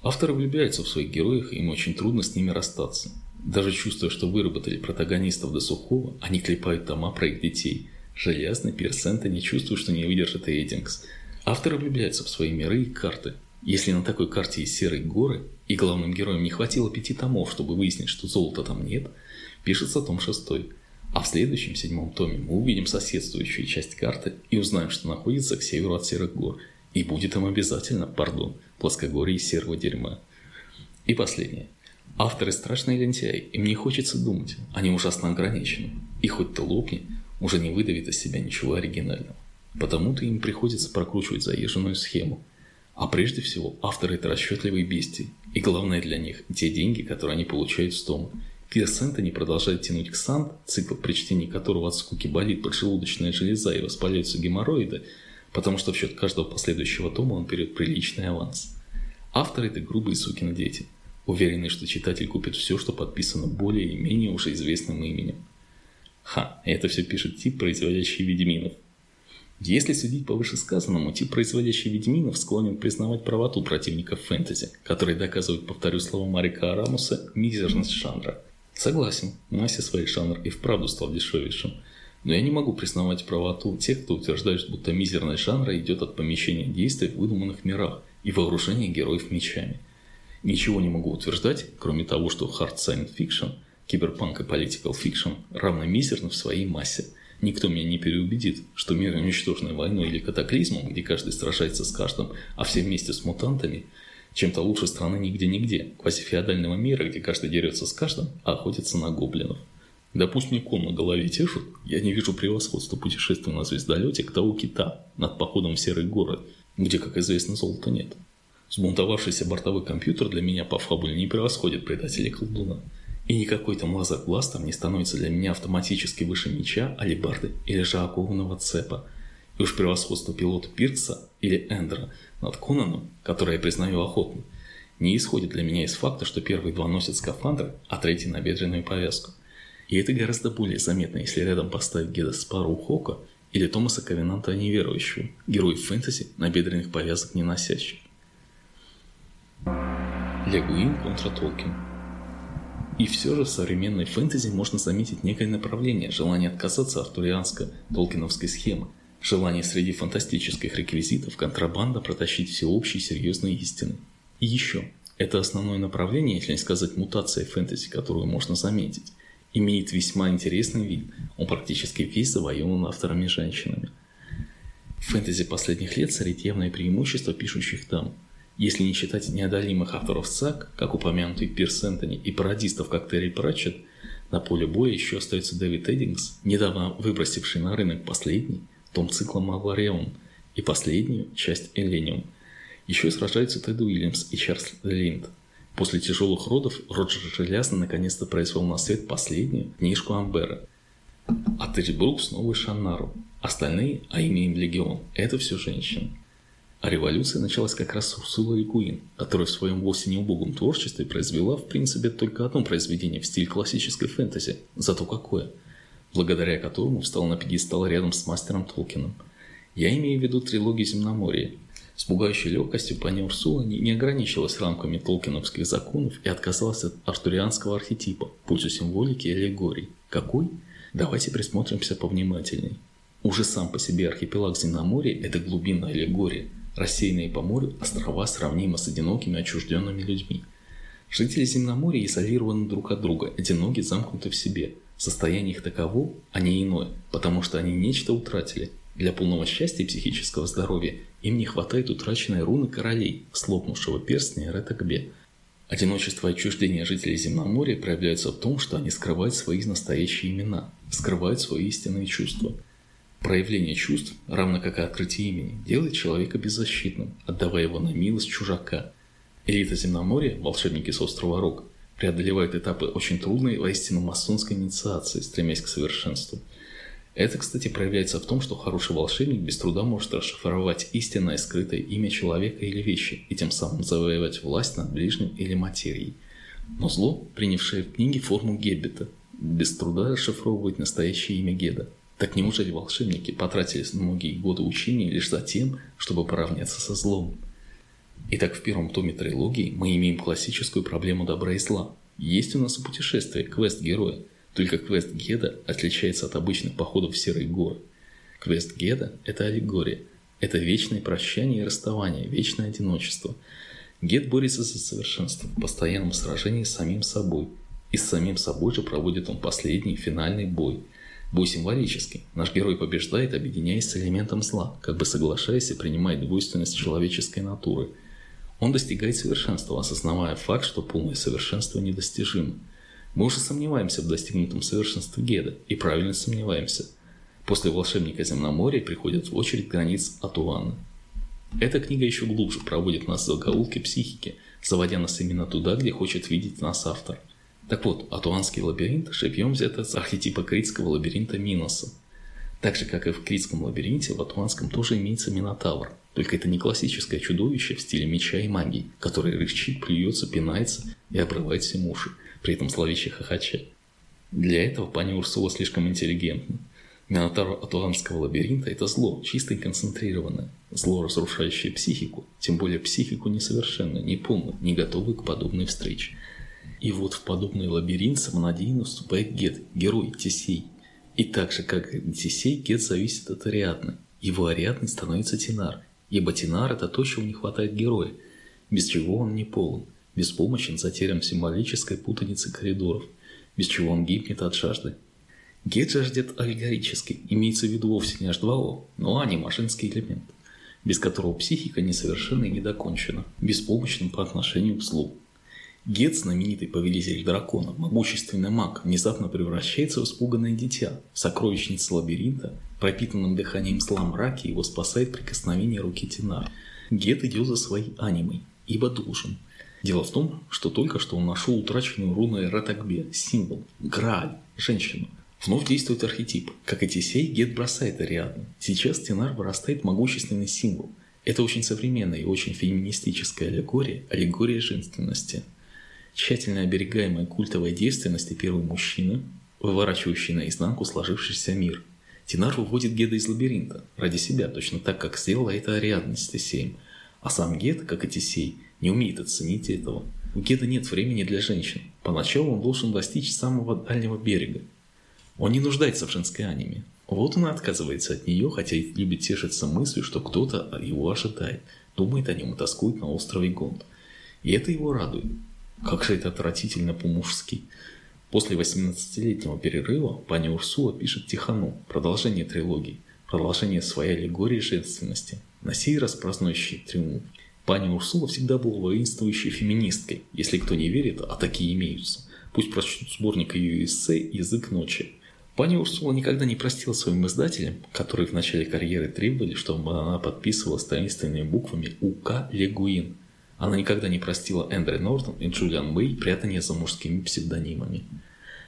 Авторы влюбляются в своих героев, и им очень трудно с ними расстаться. Даже чувствуя, что выработали протагонистов до сухого, они клепают тома про их детей. Железный Пирсента не чувствует, что не выдержит Эйдингс. Авторы влюбляются в свои миры и карты. Если на такой карте есть серые горы, и главным героям не хватило пяти томов, чтобы выяснить, что золота там нет, пишется том шестой. А в следующем, седьмом томе, мы увидим соседствующую часть карты и узнаем, что находится к северу от серых гор. И будет им обязательно, пардон, плоскогорье серого дерьма. И последнее. Авторы страшные лентяи, им не хочется думать, они ужасно ограничены. И хоть ты лопни, уже не выдавит из себя ничего оригинального. Потому-то им приходится прокручивать заезженную схему. А прежде всего, авторы – это расчетливые бестии. И главное для них – те деньги, которые они получают с тома. Пирс Энтони продолжает тянуть к Ксант, цикл при чтении которого от скуки болит поджелудочная железа и воспаляются геморроиды, потому что в счет каждого последующего тома он берет приличный аванс. Авторы – это грубые сукины дети – уверенный, что читатель купит все, что подписано более или менее уже известным именем. Ха, это все пишет тип, производящий Ведьминов. Если судить по вышесказанному, тип, производящий Ведьминов, склонен признавать правоту противников фэнтези, которые доказывают, повторю слова Марика Арамуса, мизерность жанра. Согласен, массе своей жанр и вправду стал дешевейшим. Но я не могу признавать правоту тех, кто утверждает, будто мизерность жанра идет от помещения действий в выдуманных мирах и вооружения героев мечами – Ничего не могу утверждать, кроме того, что hard science fiction, киберпанк и political fiction равно мизерны в своей массе. Никто меня не переубедит, что мир уничтоженный войной или катаклизмом, где каждый сражается с каждым, а все вместе с мутантами, чем-то лучше страны нигде-нигде, квазифеодального мира, где каждый дерется с каждым, а охотится на гоблинов. Да пусть мне кон на голове тешут, я не вижу превосходства путешествия на звездолете к того кита над походом в серые горы, где, как известно, золота нет. Сбунтовавшийся бортовой компьютер для меня по фабуле не превосходит предателя колдуна. И никакой там лазер глаз там не становится для меня автоматически выше меча, алибарды или же окованного цепа. И уж превосходство пилота Пиркса или Эндера над Конаном, которое я признаю охотно, не исходит для меня из факта, что первые два носят скафандр, а третий набедренную повязку. И это гораздо более заметно, если рядом поставить Геда Спару Хока или Томаса Ковенанта неверующего, героев фэнтези, набедренных повязок не носящих. Легуин конtra Толкин. И все же в современной фэнтези можно заметить некое направление, желание отказаться от артурианско-толкиновской схемы, желание среди фантастических реквизитов контрабанда протащить всеобщие серьезные истины. И еще, это основное направление, если не сказать мутация фэнтези, которую можно заметить, имеет весьма интересный вид, он практически весь завоеван авторами-женщинами. В фэнтези последних лет царит явное преимущество пишущих дам – если не считать неодолимых авторов САК, как упомянутый Пирс Энтони, и пародистов, как Терри Пратчетт, на поле боя еще остается Дэвид Эддингс, недавно выбросивший на рынок последний том цикла Малварион и последнюю часть Эллениум. Еще сражаются Тед Уильямс и Чарльз Линд. После тяжелых родов Роджер Желязно наконец-то произвел на свет последнюю книжку Амбера. А Терри Брукс – новый Шаннару. Остальные, а имеем Легион, это все женщины. А революция началась как раз с Урсулой Гуин, которая в своем вовсе неубогом творчестве произвела, в принципе, только одно произведение в стиле классической фэнтези, зато какое, благодаря которому встал на пьедестал рядом с мастером Толкином. Я имею в виду трилогию «Земноморье». С пугающей легкостью пани Урсула не, не ограничилась рамками толкиновских законов и отказалась от артурианского архетипа пользу символики и аллегорий. Какой? Давайте присмотримся повнимательней. Уже сам по себе архипелаг Земноморья – это глубинная аллегория – Рассеянные по морю, острова сравнимы с одинокими отчужденными людьми. Жители Земноморья изолированы друг от друга, одиноки, замкнуты в себе. Состояние их таково, а не иное, потому что они нечто утратили. Для полного счастья и психического здоровья им не хватает утраченной руны королей, слопнувшего перстня Ретакбе. Одиночество и отчуждение жителей Земноморья проявляются в том, что они скрывают свои настоящие имена, скрывают свои истинные чувства – Проявление чувств, равно как и открытие имени, делает человека беззащитным, отдавая его на милость чужака. Элита Земноморья, волшебники с острова Рог, преодолевает этапы очень трудной воистину масонской инициации, стремясь к совершенству. Это, кстати, проявляется в том, что хороший волшебник без труда может расшифровать истинное скрытое имя человека или вещи и тем самым завоевать власть над ближним или материей. Но зло, принявшее в книге форму Геббета, без труда расшифровывает настоящее имя Геда – так неужели волшебники потратили многие годы учения лишь за тем, чтобы поравняться со злом? Итак, в первом томе трилогии мы имеем классическую проблему добра и зла. Есть у нас и путешествие, квест героя. Только квест Геда отличается от обычных походов в серые горы. Квест Геда – это аллегория. Это вечное прощание и расставание, вечное одиночество. Гед борется за совершенство в постоянном сражении с самим собой. И с самим собой же проводит он последний, финальный бой – Бой символический. Наш герой побеждает, объединяясь с элементом зла, как бы соглашаясь и принимая двойственность человеческой натуры. Он достигает совершенства, осознавая факт, что полное совершенство недостижимо. Мы уже сомневаемся в достигнутом совершенстве Геда, и правильно сомневаемся. После «Волшебника Земноморья» приходит в очередь границ Атуана. Эта книга еще глубже проводит нас в закоулки психики, заводя нас именно туда, где хочет видеть нас автор – так вот, атуанский лабиринт живьем взят из архетипа критского лабиринта Миноса. Так же, как и в критском лабиринте, в атуанском тоже имеется Минотавр. Только это не классическое чудовище в стиле меча и магии, которое рычит, плюется, пинается и обрывает все уши, при этом зловеще хохоча. Для этого пани Урсула слишком интеллигентна. Минотавр атуанского лабиринта – это зло, чисто и концентрированное. Зло, разрушающее психику, тем более психику несовершенную, неполную, не готовую к подобной встрече. И вот в подобный лабиринт самонадеянно вступает Гет, герой Тесей. И так же, как и Тесей, Гет зависит от Ариадны. Его Ариадной становится Тинар, ибо Тинар – это то, чего не хватает героя, без чего он не полон, беспомощен, затерян в символической путанице коридоров, без чего он гибнет от жажды. Гет жаждет аллегорический, имеется в виду вовсе не H2O, но анимашинский элемент, без которого психика несовершенна и недокончена, беспомощна по отношению к злу. Гет, знаменитый повелитель дракона, могущественный маг, внезапно превращается в испуганное дитя. Сокровищница лабиринта, пропитанным дыханием зла мраке, его спасает прикосновение руки Тинар. Гет идет за своей анимой, ибо должен. Дело в том, что только что он нашел утраченную руной Ратагбе, символ, Грааль, женщину. Вновь действует архетип. Как и Тесей, Гет бросает Ариадну. Сейчас Тенар вырастает могущественный символ. Это очень современная и очень феминистическая аллегория, аллегория женственности. Тщательно оберегаемая культовой девственности первый мужчина, выворачивающий наизнанку сложившийся мир. Тинар выводит Геда из лабиринта, ради себя, точно так, как сделала это Ариадна с Тесеем. А сам Гед, как и Тесей, не умеет оценить этого. У Геда нет времени для женщин. Поначалу он должен достичь самого дальнего берега. Он не нуждается в женской аниме. Вот он и отказывается от нее, хотя и любит тешиться мыслью, что кто-то его ожидает, думает о нем и тоскует на острове Гонд. И это его радует. Как же это отвратительно по-мужски. После 18-летнего перерыва пани Урсула пишет Тихану, продолжение трилогии, продолжение своей аллегории женственности, на сей раз празднующий триумф. Пани Урсула всегда была воинствующей феминисткой, если кто не верит, а такие имеются. Пусть прочтут сборник ее эссе «Язык ночи». Пани Урсула никогда не простила своим издателям, которые в начале карьеры требовали, чтобы она подписывала таинственными буквами УК Легуин, она никогда не простила Эндрю Нортон и Джулиан Мэй прятание за мужскими псевдонимами.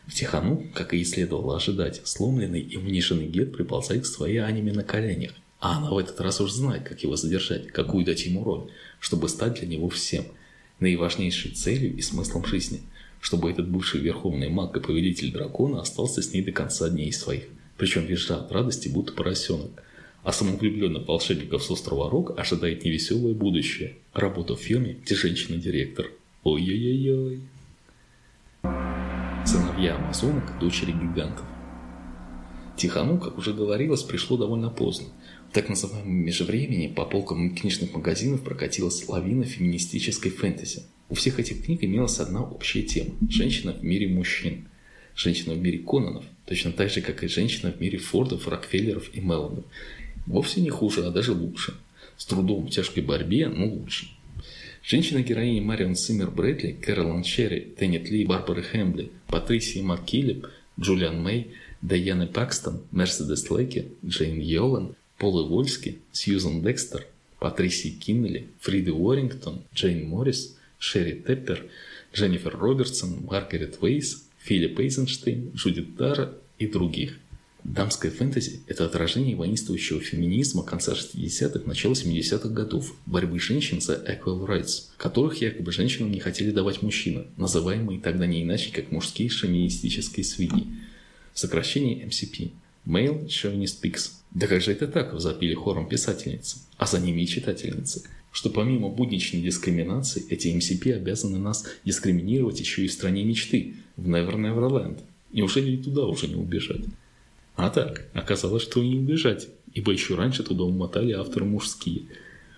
В Тихану, как и следовало ожидать, сломленный и униженный Гет приползает к своей аниме на коленях. А она в этот раз уж знает, как его задержать, какую дать ему роль, чтобы стать для него всем, наиважнейшей целью и смыслом жизни, чтобы этот бывший верховный маг и повелитель дракона остался с ней до конца дней своих, причем визжа от радости, будто поросенок – а самовлюбленных волшебников с острова Рок ожидает невеселое будущее. Работа в фирме, где женщина-директор. Ой-ой-ой-ой. Сыновья амазонок, дочери гигантов. Тихану, как уже говорилось, пришло довольно поздно. В так называемом межвремени по полкам книжных магазинов прокатилась лавина феминистической фэнтези. У всех этих книг имелась одна общая тема – женщина в мире мужчин. Женщина в мире Кононов, точно так же, как и женщина в мире Фордов, Рокфеллеров и Меллонов. Вовсе не хуже, а даже лучше. С трудом в тяжкой борьбе, но лучше. Женщины-героини Мэрион Зиммер Брэдли, Кэролайн Черри, Танит Ли, Барбара Хэмбли, Патрисия МакКиллип, Джулиан Мэй, Дайаны Паксон, Мерседес Лэки, Джейн Йолан, Пола Вольски, Сьюзан Декстер, Патрисия Кеннели, Фриды Уоррингтон, Джейн Моррис, Шерри Теппер, Дженнифер Робертсон, Маргарет Вейс, Филлис Эйзенштейн, Джудит Тарр и других. Дамская фэнтези – это отражение воинствующего феминизма конца 60-х, начала 70-х годов, борьбы женщин за equal rights, которых якобы женщинам не хотели давать мужчины, называемые тогда не иначе, как мужские шовинистические свиньи. Сокращение MCP – Male Chauvinist Pigs. Да как же это так, запили хором писательницы, а за ними и читательницы что помимо будничной дискриминации, эти MCP обязаны нас дискриминировать еще и в стране мечты, в Never Never Land. Неужели и туда уже не убежать? А так, оказалось, что и не убежать, ибо еще раньше туда умотали авторы мужские.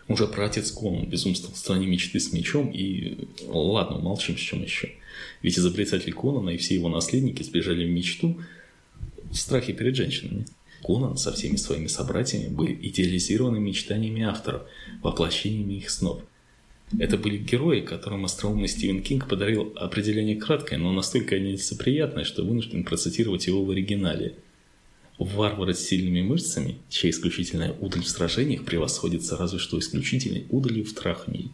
Уже пратец Конан безумство в стране мечты с мечом и... Ладно, молчим, с чем еще. Ведь изобретатель Конана и все его наследники сбежали в мечту в страхе перед женщинами. Конан со всеми своими собратьями были идеализированы мечтаниями авторов, воплощениями их снов. Это были герои, которым остроумный Стивен Кинг подарил определение краткое, но настолько нелицеприятное, что вынужден процитировать его в оригинале – Варвары с сильными мышцами, чья исключительная удаль в сражениях превосходится разве что исключительной удалью в трахании.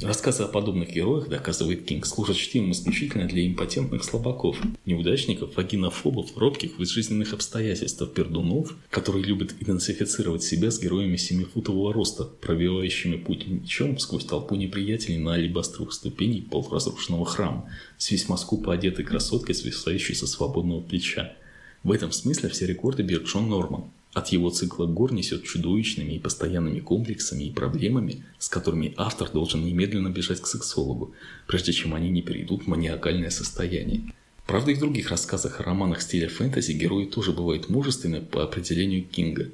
Рассказы о подобных героях, доказывает Кинг, служат чтимым исключительно для импотентных слабаков, неудачников, вагинофобов, робких в жизненных обстоятельствах, пердунов, которые любят идентифицировать себя с героями семифутового роста, пробивающими путь мечом сквозь толпу неприятелей на алибастровых ступеней полуразрушенного храма, с весьма скупо одетой красоткой, свисающей со свободного плеча. В этом смысле все рекорды бьет Шон Норман. От его цикла гор несет чудовищными и постоянными комплексами и проблемами, с которыми автор должен немедленно бежать к сексологу, прежде чем они не перейдут в маниакальное состояние. Правда, и в других рассказах и романах стиля фэнтези герои тоже бывают мужественны по определению Кинга.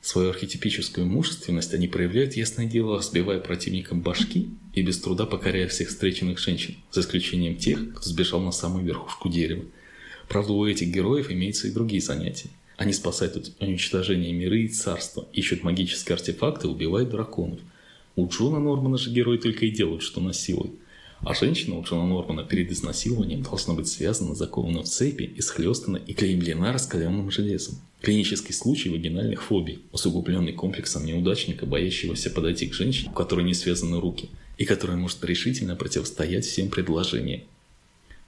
Свою архетипическую мужественность они проявляют, ясное дело, сбивая противникам башки и без труда покоряя всех встреченных женщин, за исключением тех, кто сбежал на самую верхушку дерева. Правда, у этих героев имеются и другие занятия. Они спасают от уничтожения миры и царства, ищут магические артефакты, убивают драконов. У Джона Нормана же герои только и делают, что насилуют. А женщина у Джона Нормана перед изнасилованием должна быть связана, закована в цепи, исхлестана и клеймлена раскаленным железом. Клинический случай вагинальных фобий, усугубленный комплексом неудачника, боящегося подойти к женщине, у которой не связаны руки, и которая может решительно противостоять всем предложениям.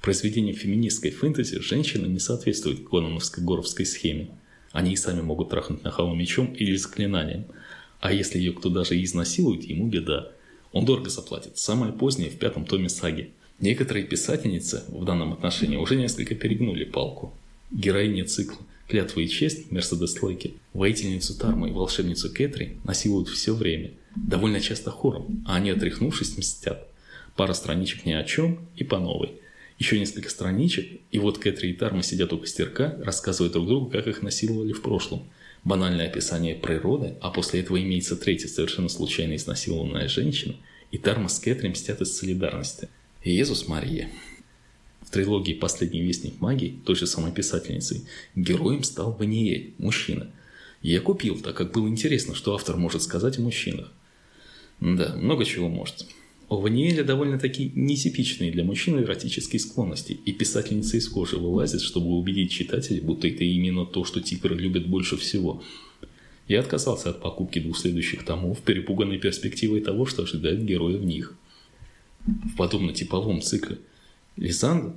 Произведение феминистской фэнтези женщина не соответствует кононовской горовской схеме. Они и сами могут трахнуть нахалу мечом или заклинанием. А если ее кто даже изнасилует, ему беда. Он дорого заплатит. Самое позднее в пятом томе саги. Некоторые писательницы в данном отношении уже несколько перегнули палку. Героиня цикла «Клятва и честь» Мерседес Лойки, воительницу Тарму и волшебницу Кэтри насилуют все время, довольно часто хором, а они, отряхнувшись, мстят. Пара страничек ни о чем и по новой. Еще несколько страничек, и вот Кэтри и Тарма сидят у костерка, рассказывают друг другу, как их насиловали в прошлом. Банальное описание природы, а после этого имеется третья совершенно случайно изнасилованная женщина, и Тарма с Кэтри мстят из солидарности. Иисус Мария трилогии «Последний вестник магии» той же самой писательницей, героем стал Ваниель, мужчина. Я купил, так как было интересно, что автор может сказать о мужчинах. Да, много чего может. У Ваниэля довольно-таки нетипичные для мужчин эротические склонности, и писательница из кожи вылазит, чтобы убедить читателей, будто это именно то, что тигры любят больше всего. Я отказался от покупки двух следующих томов, перепуганной перспективой того, что ожидает героя в них. В подобно-типовом цикле Лизанда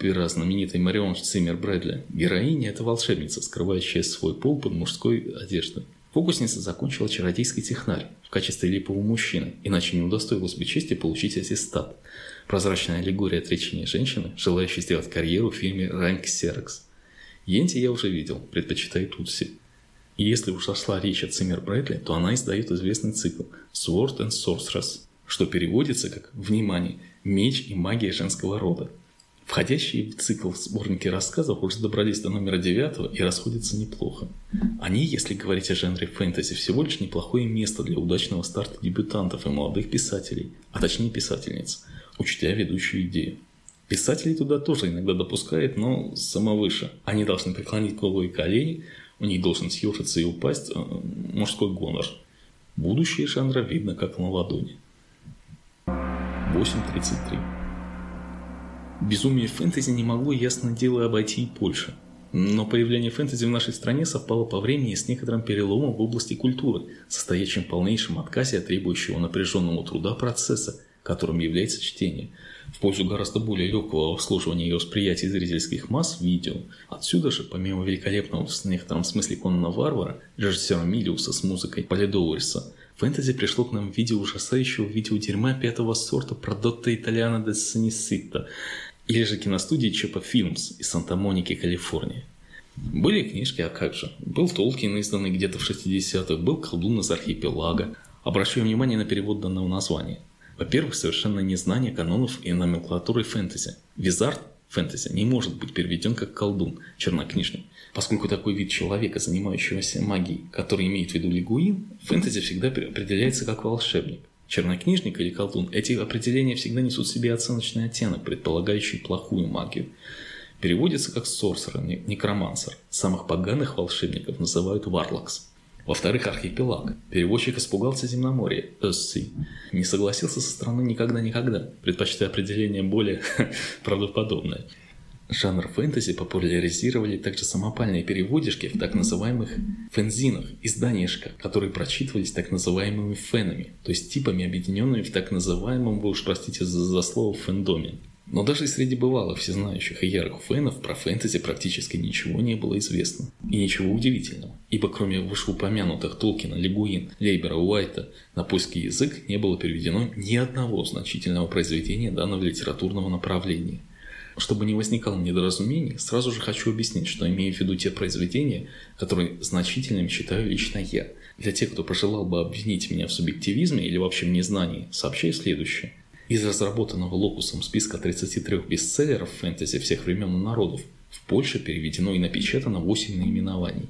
пера знаменитой Марион Циммер Брэдли, героиня – это волшебница, скрывающая свой пол под мужской одеждой. Фокусница закончила чародейский технарь в качестве липового мужчины, иначе не удостоилась бы чести получить аттестат. Прозрачная аллегория отречения женщины, желающей сделать карьеру в фильме «Ранг Серекс». Йенти я уже видел, предпочитаю Тутси. И если уж зашла речь о Циммер Брэдли, то она издает известный цикл «Sword and Sorceress», что переводится как «Внимание! Меч и магия женского рода», Входящие в цикл сборники рассказов уже добрались до номера девятого и расходятся неплохо. Они, если говорить о жанре фэнтези, всего лишь неплохое место для удачного старта дебютантов и молодых писателей, а точнее писательниц, учтя ведущую идею. Писателей туда тоже иногда допускает, но самовыше. Они должны преклонить голову и колени, у них должен съежиться и упасть э, мужской гонор. Будущее жанра видно как на ладони. 8.33 Безумие фэнтези не могло, ясно дело, обойти и Польша. Но появление фэнтези в нашей стране совпало по времени с некоторым переломом в области культуры, состоящим в полнейшем отказе от требующего напряженного труда процесса, которым является чтение, в пользу гораздо более легкого обслуживания и восприятия зрительских масс видео. Отсюда же, помимо великолепного в некотором смысле Конана Варвара, режиссера Миллиуса с музыкой Полидоуриса, фэнтези пришло к нам в виде ужасающего видеодерьма пятого сорта про Дотта Итальяна де Саниситта, или же киностудии Чепа Филмс из Санта-Моники, Калифорния. Были книжки, а как же. Был Толкин, изданный где-то в 60-х, был колдун из архипелага. Обращаю внимание на перевод данного названия. Во-первых, совершенно незнание канонов и номенклатуры фэнтези. Визард фэнтези не может быть переведен как колдун, чернокнижник, поскольку такой вид человека, занимающегося магией, который имеет в виду лигуин, фэнтези всегда определяется как волшебник. Чернокнижник или колдун – эти определения всегда несут в себе оценочный оттенок, предполагающий плохую магию. Переводится как сорсер, некромансер. Самых поганых волшебников называют варлокс. Во-вторых, архипелаг. Переводчик испугался земноморья, Эсси. Не согласился со страной никогда-никогда, предпочитая определение более правдоподобное. Жанр фэнтези популяризировали также самопальные переводишки в так называемых фэнзинах, изданияшках, которые прочитывались так называемыми фенами, то есть типами, объединенными в так называемом, вы уж простите за, за слово, фэндоме. Но даже среди бывалых всезнающих и ярых фенов про фэнтези практически ничего не было известно. И ничего удивительного, ибо кроме вышеупомянутых Толкина, Легуин, Лейбера, Уайта, на польский язык не было переведено ни одного значительного произведения данного литературного направления. Чтобы не возникало недоразумений, сразу же хочу объяснить, что имею в виду те произведения, которые значительными считаю лично я. Для тех, кто пожелал бы обвинить меня в субъективизме или вообще в незнании, сообщаю следующее. Из разработанного локусом списка 33 бестселлеров фэнтези всех времен и народов в Польше переведено и напечатано 8 наименований.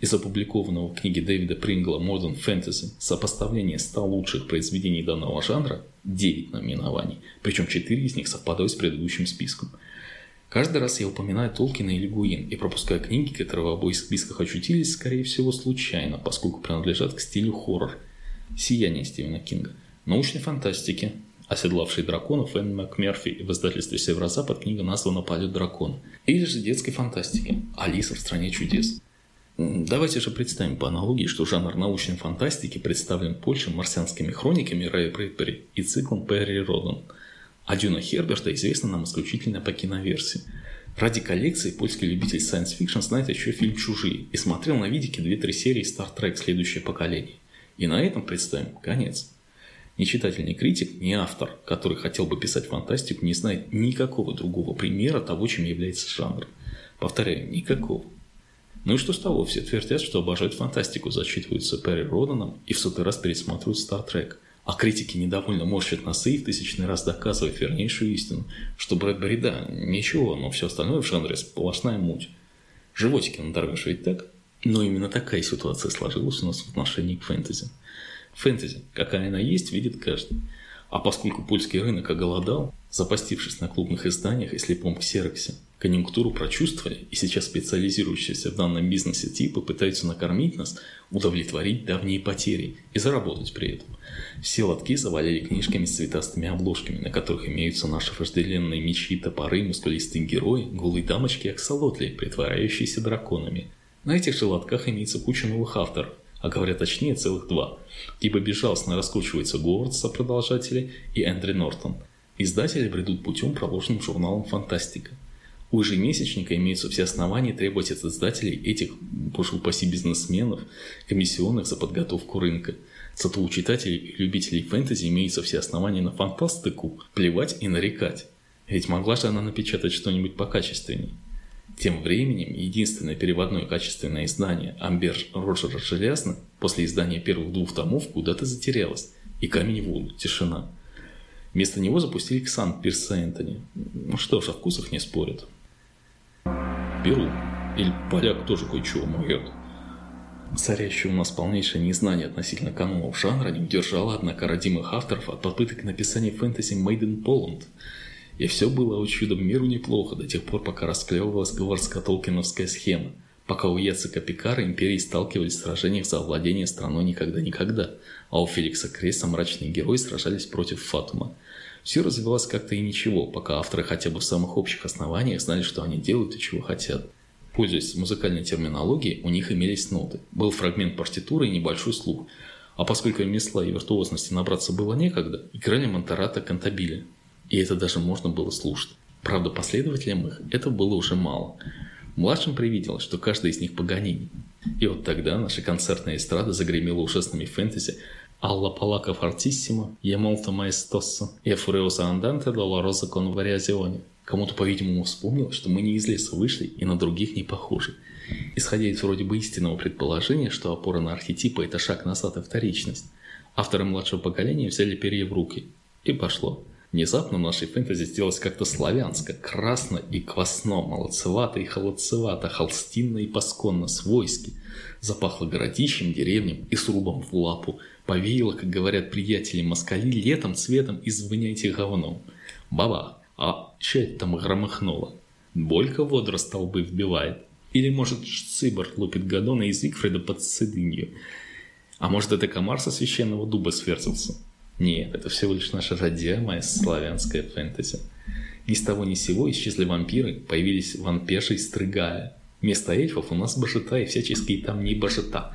Из опубликованного в книге Дэвида Прингла Modern Fantasy сопоставление 100 лучших произведений данного жанра 9 наименований, причем 4 из них совпадают с предыдущим списком. Каждый раз я упоминаю Толкина или Гуин и пропускаю книги, которые в обоих списках очутились, скорее всего, случайно, поскольку принадлежат к стилю хоррор. «Сияние» Стивена Кинга, научной фантастики, оседлавший драконов Энн МакМерфи в издательстве «Северо-Запад» книга названа «Полет дракона». Или же детской фантастики «Алиса в стране чудес». Давайте же представим по аналогии, что жанр научной фантастики представлен Польшей марсианскими хрониками Рэя Брэдбери и циклом Перри Родан. А Дюна Херберта известна нам исключительно по киноверсии. Ради коллекции польский любитель science fiction знает еще фильм «Чужие» и смотрел на видике 2-3 серии Star Trek «Следующее поколение». И на этом представим конец. Ни читатель, ни критик, ни автор, который хотел бы писать фантастику, не знает никакого другого примера того, чем является жанр. Повторяю, никакого. Ну и что с того? Все твердят, что обожают фантастику, зачитываются Перри Роданом и в сотый раз пересматривают Star Trek. А критики недовольно морщат носы и в тысячный раз доказывают вернейшую истину, что Брэдбери, да, ничего, но все остальное в жанре сплошная муть. Животики надорвешь ведь так? Но именно такая ситуация сложилась у нас в отношении к фэнтези. Фэнтези, какая она есть, видит каждый. А поскольку польский рынок оголодал, запастившись на клубных изданиях и слепом ксероксе, конъюнктуру прочувствовали, и сейчас специализирующиеся в данном бизнесе типы пытаются накормить нас, удовлетворить давние потери и заработать при этом. Все лотки завалили книжками с цветастыми обложками, на которых имеются наши вожделенные мечи, топоры, мускулистые герои, голые дамочки и аксолотли, притворяющиеся драконами. На этих же лотках имеется куча новых авторов, а говоря точнее, целых два. Ибо безжалостно раскручивается Говард со продолжателей и Эндрю Нортон. Издатели бредут путем, проложенным журналом «Фантастика». У ежемесячника имеются все основания требовать от издателей этих, боже упаси, бизнесменов, комиссионных за подготовку рынка. Зато у читателей и любителей фэнтези имеются все основания на фантастику плевать и нарекать. Ведь могла же она напечатать что-нибудь покачественней. Тем временем единственное переводное качественное издание «Амбер Роджера Железно» после издания первых двух томов куда-то затерялось, и камень в воду, тишина. Вместо него запустили Ксан Пирса Энтони. Ну что ж, о вкусах не спорят. Беру. Или поляк тоже кое-чего моет. Царящее у нас полнейшее незнание относительно канонов жанра не удержало, однако, родимых авторов от попыток написания фэнтези Made in Poland – и все было у чудом миру неплохо до тех пор, пока расклевывалась говорско-толкиновская схема, пока у Яцека Пикара империи сталкивались в сражениях за овладение страной никогда-никогда, а у Феликса Кресса мрачные герои сражались против Фатума. Все развивалось как-то и ничего, пока авторы хотя бы в самых общих основаниях знали, что они делают и чего хотят. Пользуясь музыкальной терминологией, у них имелись ноты. Был фрагмент партитуры и небольшой слух. А поскольку ремесла и виртуозности набраться было некогда, играли Монтерата Кантабиле, и это даже можно было слушать. Правда, последователям их это было уже мало. Младшим привиделось, что каждый из них Паганини. И вот тогда наша концертная эстрада загремела ужасными фэнтези «Алла Палака фортиссимо», «Я молто маэстоссо», «Я фуреоса анданте долороза кон вариазионе». Кому-то, по-видимому, вспомнилось, что мы не из леса вышли и на других не похожи. Исходя из вроде бы истинного предположения, что опора на архетипы – это шаг назад и вторичность, авторы младшего поколения взяли перья в руки. И пошло. Внезапно в нашей фэнтези сделалось как-то славянско, красно и квасно, молодцевато и холодцевато, холстинно и пасконно, свойски. Запахло городищем, деревнем и срубом в лапу. Повеяло, как говорят приятели москали, летом, цветом и звоняйте говном. Баба, а это там громыхнуло? Болька водра столбы вбивает? Или, может, цыбор лупит гадона из Зигфрида под цидынью? А может, это комар со священного дуба сверзился? Нет, это всего лишь наша родимая славянская фэнтези. Ни с того ни с сего исчезли вампиры, появились вампеши и стрыгая. Вместо эльфов у нас божета и всяческие там не божета.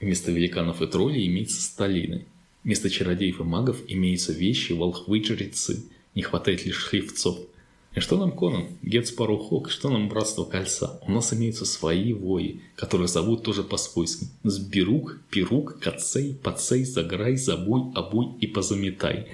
Вместо великанов и троллей имеется сталины. Вместо чародеев и магов имеются вещи, волхвы, жрецы. Не хватает лишь хлевцов. И что нам Конан, Гетц Парухок, что нам Братство Кольца? У нас имеются свои вои, которых зовут тоже по-свойски. Сберук, Пирук, Кацей, Пацей, Заграй, Забой, Обуй и Позаметай.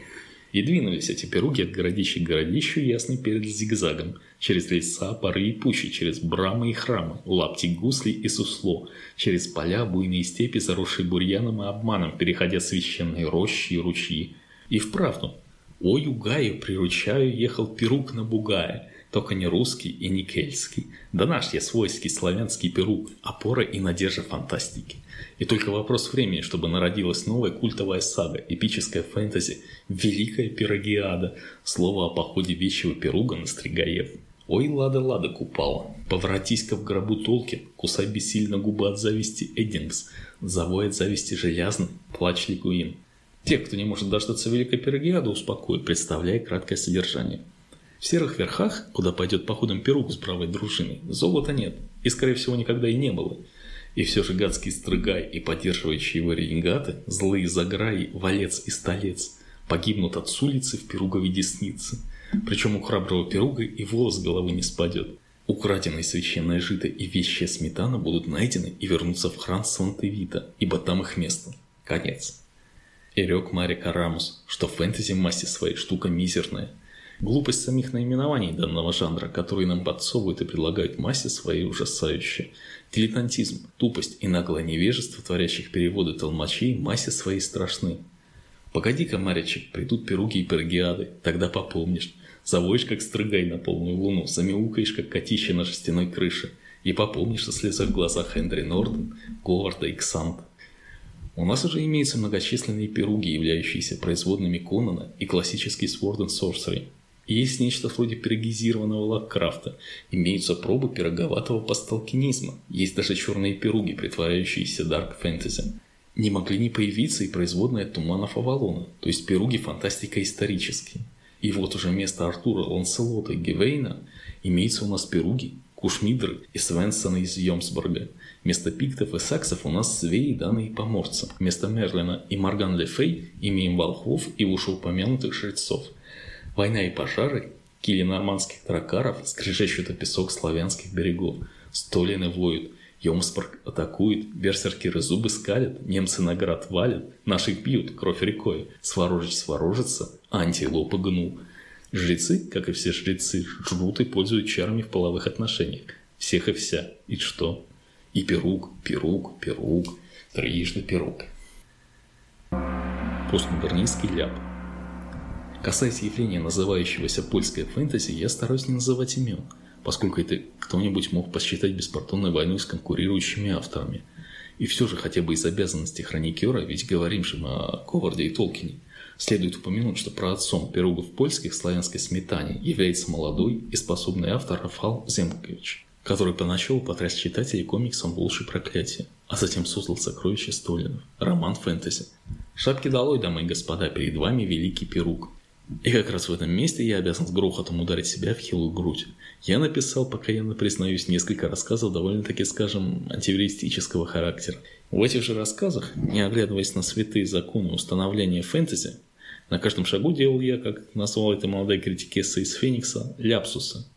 И двинулись эти пируги от городища к городищу ясный перед зигзагом, через леса, поры и пущи, через брамы и храмы, лапти гусли и сусло, через поля, буйные степи, заросшие бурьяном и обманом, переходя священные рощи и ручьи. И вправду, Ой, угаю, приручаю, ехал перук на бугае, только не русский и не кельтский. Да наш я свойский славянский перук, опора и надежда фантастики. И только вопрос времени, чтобы народилась новая культовая сага, эпическая фэнтези, великая пирогиада, слово о походе вещего перуга на Стригаев. Ой, лада-лада купала, поворотись-ка в гробу Толкин, кусай бессильно губы от зависти Эддингс, завой от зависти железный, плач Лигуин. Тех, кто не может дождаться Великой Пергиады, успокоит, представляя краткое содержание. В серых верхах, куда пойдет походом пирук с бравой дружиной, золота нет, и, скорее всего, никогда и не было. И все же гадский стрыгай и поддерживающие его ренегаты, злые заграи, валец и столец, погибнут от с улицы в пиругове деснице. Причем у храброго пируга и волос с головы не спадет. Украденные священное жито и вещая сметана будут найдены и вернутся в храм Санта-Вита, ибо там их место. Конец. И рек Марик Арамус, что фэнтези в массе своей штука мизерная. Глупость самих наименований данного жанра, которые нам подсовывают и предлагают массе своей ужасающие. Дилетантизм, тупость и наглое невежество, творящих переводы толмачей, массе своей страшны. Погоди-ка, Маричек, придут пируги и пергиады, тогда попомнишь. Завоешь, как стрыгай на полную луну, замяукаешь, как котище на шестяной крыше. И попомнишь о слезах в глазах Эндрю Норден, Говарда и Ксанта. У нас уже имеются многочисленные пируги, являющиеся производными Конана и классический Sword and Sorcery. И есть нечто вроде пирогизированного Лавкрафта, имеются пробы пироговатого посталкинизма, есть даже черные пируги, притворяющиеся дарк фэнтези. Не могли не появиться и производные туманов Авалона, то есть пируги фантастика исторические. И вот уже вместо Артура Ланселота и Гевейна имеются у нас пируги, Кушмидры и Свенсона из Йомсбурга – Вместо пиктов и саксов у нас свеи, даны и поморцы. Вместо Мерлина и Морган Лефей имеем волхвов и упомянутых жрецов. Война и пожары, кили нормандских дракаров скрежещут о песок славянских берегов. Столины воют, Йомсбург атакует, берсеркеры зубы скалят, немцы на град валят, наших бьют, кровь рекой, сворожец сворожится, антилопы гну. Жрецы, как и все жрецы, жрут и пользуют чарами в половых отношениях. Всех и вся. И что? И пирук, пирук, пирук, трижды пирук. Постмодернистский ляп. Касаясь явления, называющегося польское фэнтези, я стараюсь не называть имен, поскольку это кто-нибудь мог посчитать беспардонной войной с конкурирующими авторами. И все же хотя бы из обязанностей хроникера, ведь говорим же мы о Коварде и Толкине, следует упомянуть, что про отцом пиругов польских славянской сметане является молодой и способный автор Рафал Земкович который поначалу потряс читателей комиксом «Волши проклятие», а затем создал «Сокровища Столинов» – роман фэнтези. Шапки долой, дамы и господа, перед вами великий пирук. И как раз в этом месте я обязан с грохотом ударить себя в хилую грудь. Я написал, покаянно признаюсь, несколько рассказов довольно-таки, скажем, антиреалистического характера. В этих же рассказах, не оглядываясь на святые законы установления фэнтези, на каждом шагу делал я, как назвал это молодая критикесса из Феникса, ляпсуса –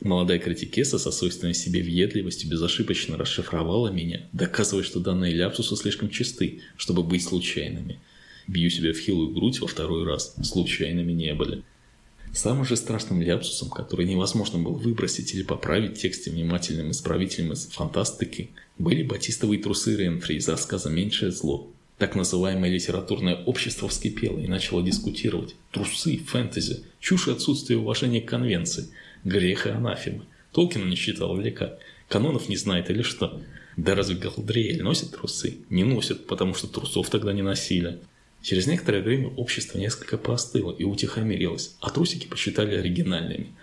Молодая критикеса со свойственной себе въедливостью безошибочно расшифровала меня, доказывая, что данные ляпсусы слишком чисты, чтобы быть случайными. Бью себя в хилую грудь во второй раз. Случайными не были. Самым же страшным ляпсусом, который невозможно было выбросить или поправить в тексте внимательным исправителем из фантастики, были батистовые трусы Ренфри из рассказа «Меньшее зло». Так называемое литературное общество вскипело и начало дискутировать. Трусы, фэнтези, чушь и отсутствие уважения к конвенции – Грех и анафемы. Толкина не читал или как? Канонов не знает или что? Да разве Галдриэль носит трусы? Не носит, потому что трусов тогда не носили. Через некоторое время общество несколько поостыло и утихомирилось, а трусики посчитали оригинальными.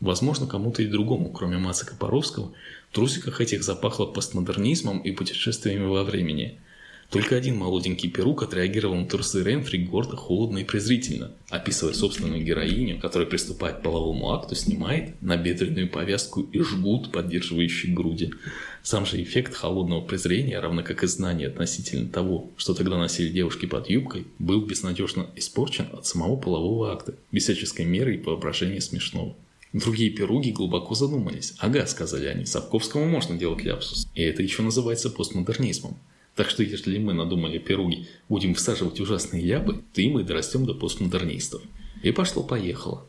Возможно, кому-то и другому, кроме Мацика Паровского, в трусиках этих запахло постмодернизмом и путешествиями во времени – только один молоденький перук отреагировал на трусы Ренфри гордо, холодно и презрительно, описывая собственную героиню, которая приступает к половому акту, снимает набедренную повязку и жгут, поддерживающий груди. Сам же эффект холодного презрения, равно как и знание относительно того, что тогда носили девушки под юбкой, был безнадежно испорчен от самого полового акта, без всяческой меры и воображения смешного. Другие пируги глубоко задумались. Ага, сказали они, Сапковскому можно делать ляпсус. И это еще называется постмодернизмом. Так что если мы надумали пируги, будем всаживать ужасные ляпы, то и мы дорастем до постмодернистов. И пошло-поехало.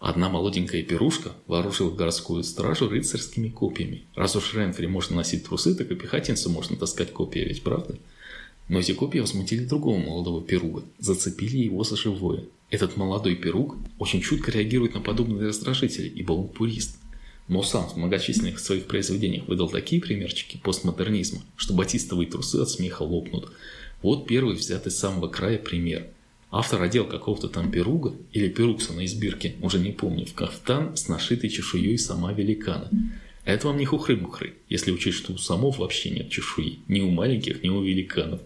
Одна молоденькая пирушка вооружила городскую стражу рыцарскими копьями. Раз уж Ренфри можно носить трусы, так и пехотинцу можно таскать копья, ведь правда? Но эти копья возмутили другого молодого пируга, зацепили его за живое. Этот молодой пируг очень чутко реагирует на подобные раздражители, ибо он пурист. Но сам в многочисленных своих произведениях выдал такие примерчики постмодернизма, что батистовые трусы от смеха лопнут. Вот первый взятый с самого края пример. Автор одел какого-то там перуга или перукса на избирке, уже не помню, в кафтан с нашитой чешуей сама великана. Это вам не хухры-мухры, если учесть, что у самов вообще нет чешуи, ни у маленьких, ни у великанов.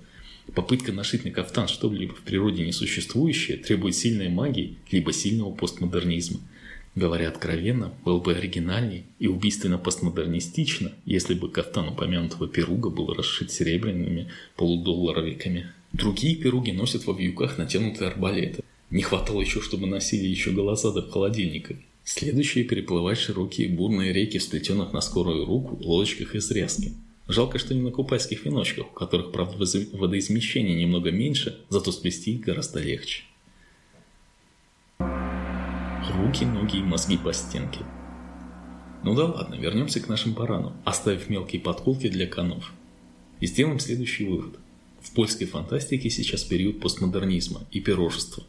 Попытка нашить на кафтан что-либо в природе несуществующее требует сильной магии либо сильного постмодернизма. Говоря откровенно, был бы оригинальней и убийственно постмодернистично, если бы кафтан упомянутого пируга был расшит серебряными полудолларовиками. Другие пируги носят во вьюках натянутые арбалеты. Не хватало еще, чтобы носили еще глаза до холодильника. Следующие переплывать широкие бурные реки сплетенных на скорую руку лодочках из резки. Жалко, что не на купальских веночках, у которых, правда, водоизмещение немного меньше, зато сплести гораздо легче. Руки, ноги и мозги по стенке. Ну да ладно, вернемся к нашим баранам, оставив мелкие подколки для конов. И сделаем следующий вывод. В польской фантастике сейчас период постмодернизма и пирожества.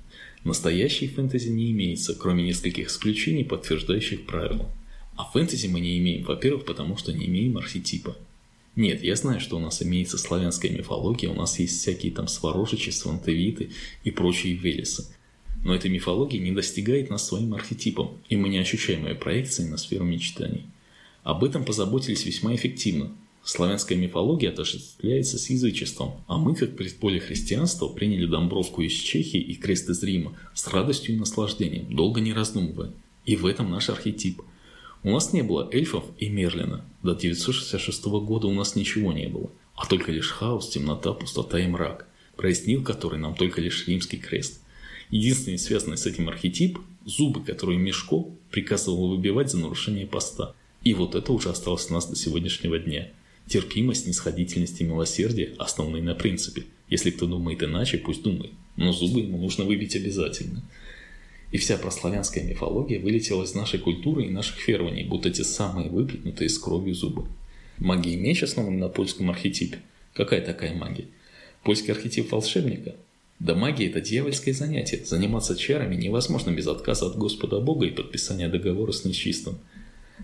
Настоящей фэнтези не имеется, кроме нескольких исключений, подтверждающих правила. А фэнтези мы не имеем, во-первых, потому что не имеем архетипа. Нет, я знаю, что у нас имеется славянская мифология, у нас есть всякие там сварожичи, свантевиты и прочие велесы. Но эта мифология не достигает нас своим архетипом, и мы не ощущаем ее проекции на сферу мечтаний. Об этом позаботились весьма эффективно. Славянская мифология отождествляется с язычеством, а мы, как предполе христианства, приняли Домбровку из Чехии и крест из Рима с радостью и наслаждением, долго не раздумывая. И в этом наш архетип – у нас не было эльфов и Мерлина. До 966 года у нас ничего не было. А только лишь хаос, темнота, пустота и мрак, прояснил который нам только лишь римский крест. Единственный связанный с этим архетип – зубы, которые Мешко приказывал выбивать за нарушение поста. И вот это уже осталось у нас до сегодняшнего дня. Терпимость, снисходительность и милосердие, основанные на принципе. Если кто думает иначе, пусть думает. Но зубы ему нужно выбить обязательно. И вся прославянская мифология вылетела из нашей культуры и наших верований, будто те самые выплюнутые с кровью зубы. Магия и меч основаны на польском архетипе. Какая такая магия? Польский архетип волшебника? Да магия – это дьявольское занятие. Заниматься чарами невозможно без отказа от Господа Бога и подписания договора с нечистым.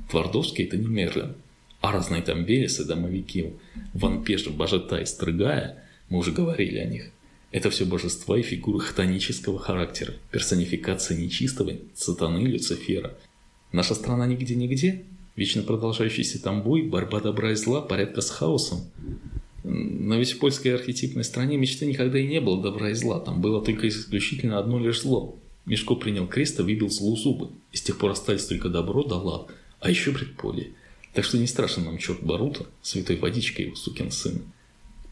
Твардовский – это не Мерлин. А разные там Велесы, домовики, Божета и Стрыгая, мы уже говорили о них – это все божества и фигуры хтонического характера, персонификация нечистого, сатаны, Люцифера. Наша страна нигде-нигде, вечно продолжающийся там бой, борьба добра и зла, порядка с хаосом. Но ведь польской архетипной стране мечты никогда и не было добра и зла, там было только исключительно одно лишь зло. Мешко принял крест и выбил злу зубы, и с тех пор остались только добро да лад, а еще предполье. Так что не страшен нам черт Барута, святой водичкой его сукин сын.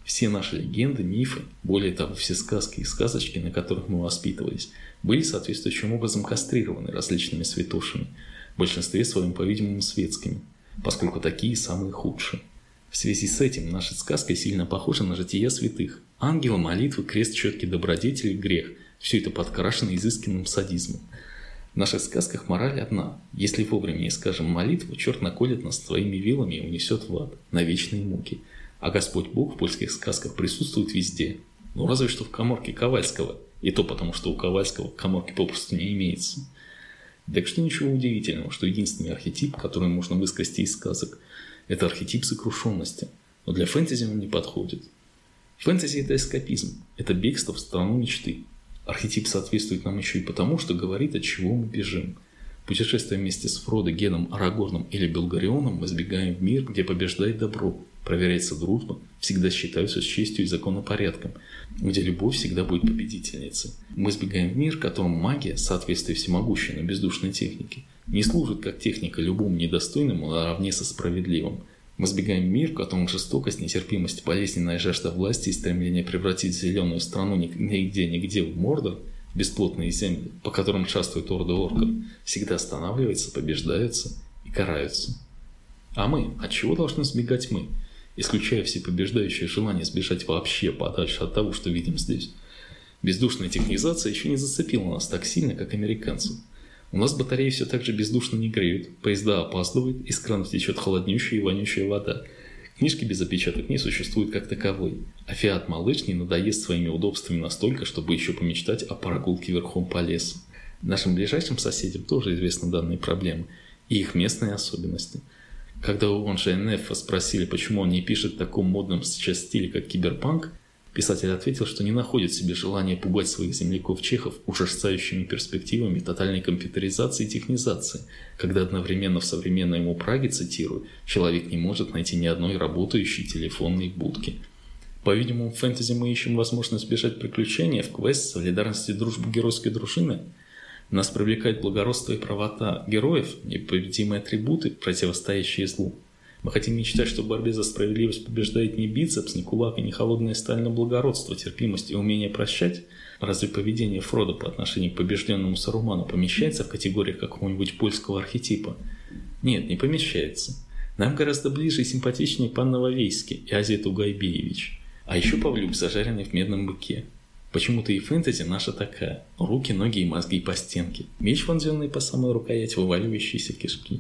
Все наши легенды, мифы, более того, все сказки и сказочки, на которых мы воспитывались, были соответствующим образом кастрированы различными святошами, в большинстве своем, по-видимому, светскими, поскольку такие самые худшие. В связи с этим наша сказка сильно похожа на жития святых. Ангелы, молитвы, крест, четкий добродетель грех – все это подкрашено изысканным садизмом. В наших сказках мораль одна. Если вовремя не скажем молитву, черт наколет нас своими вилами и унесет в ад, на вечные муки – а Господь Бог в польских сказках присутствует везде. Ну, разве что в коморке Ковальского. И то потому, что у Ковальского коморки попросту не имеется. Так что ничего удивительного, что единственный архетип, который можно выскрести из сказок, это архетип сокрушенности. Но для фэнтези он не подходит. Фэнтези – это эскапизм, это бегство в страну мечты. Архетип соответствует нам еще и потому, что говорит, от чего мы бежим. Путешествуя вместе с Фродо, Геном, Арагорном или Белгарионом, мы сбегаем в мир, где побеждает добро, проверяется дружба, всегда считаются с честью и законопорядком, где любовь всегда будет победительницей. Мы сбегаем в мир, в котором магия, соответствие всемогущей, но бездушной технике, не служит как техника любому недостойному наравне со справедливым. Мы сбегаем в мир, в котором жестокость, нетерпимость, болезненная жажда власти и стремление превратить зеленую страну нигде-нигде в Мордор, бесплотные земли, по которым шастают орды орков, всегда останавливаются, побеждаются и караются. А мы? От чего должны сбегать мы? Исключая все побеждающие желание сбежать вообще подальше от того, что видим здесь. Бездушная технизация еще не зацепила нас так сильно, как американцев. У нас батареи все так же бездушно не греют, поезда опаздывают, из кранов течет холоднющая и вонючая вода. Книжки без опечаток не существуют как таковой, а Фиат Малыш не надоест своими удобствами настолько, чтобы еще помечтать о прогулке верхом по лесу. Нашим ближайшим соседям тоже известны данные проблемы и их местные особенности – когда у Онжа Нефа спросили, почему он не пишет в таком модном сейчас стиле, как киберпанк, писатель ответил, что не находит в себе желания пугать своих земляков-чехов ужасающими перспективами тотальной компьютеризации и технизации, когда одновременно в современной ему Праге, цитирую, «человек не может найти ни одной работающей телефонной будки». По-видимому, в фэнтези мы ищем возможность избежать приключения в квест солидарности дружбы геройской дружины. Нас привлекает благородство и правота героев, непобедимые атрибуты, противостоящие злу. Мы хотим мечтать, что в борьбе за справедливость побеждает не бицепс, не кулак и не холодная сталь, но благородство, терпимость и умение прощать. Разве поведение Фрода по отношению к побежденному Саруману помещается в категориях какого-нибудь польского архетипа? Нет, не помещается. Нам гораздо ближе и симпатичнее пан Нововейский и Азия Тугайбеевич. А еще Павлюк, зажаренный в медном быке. Почему-то и фэнтези наша такая. Руки, ноги и мозги по стенке. Меч вонзенный по самой рукоять, вываливающиеся кишки.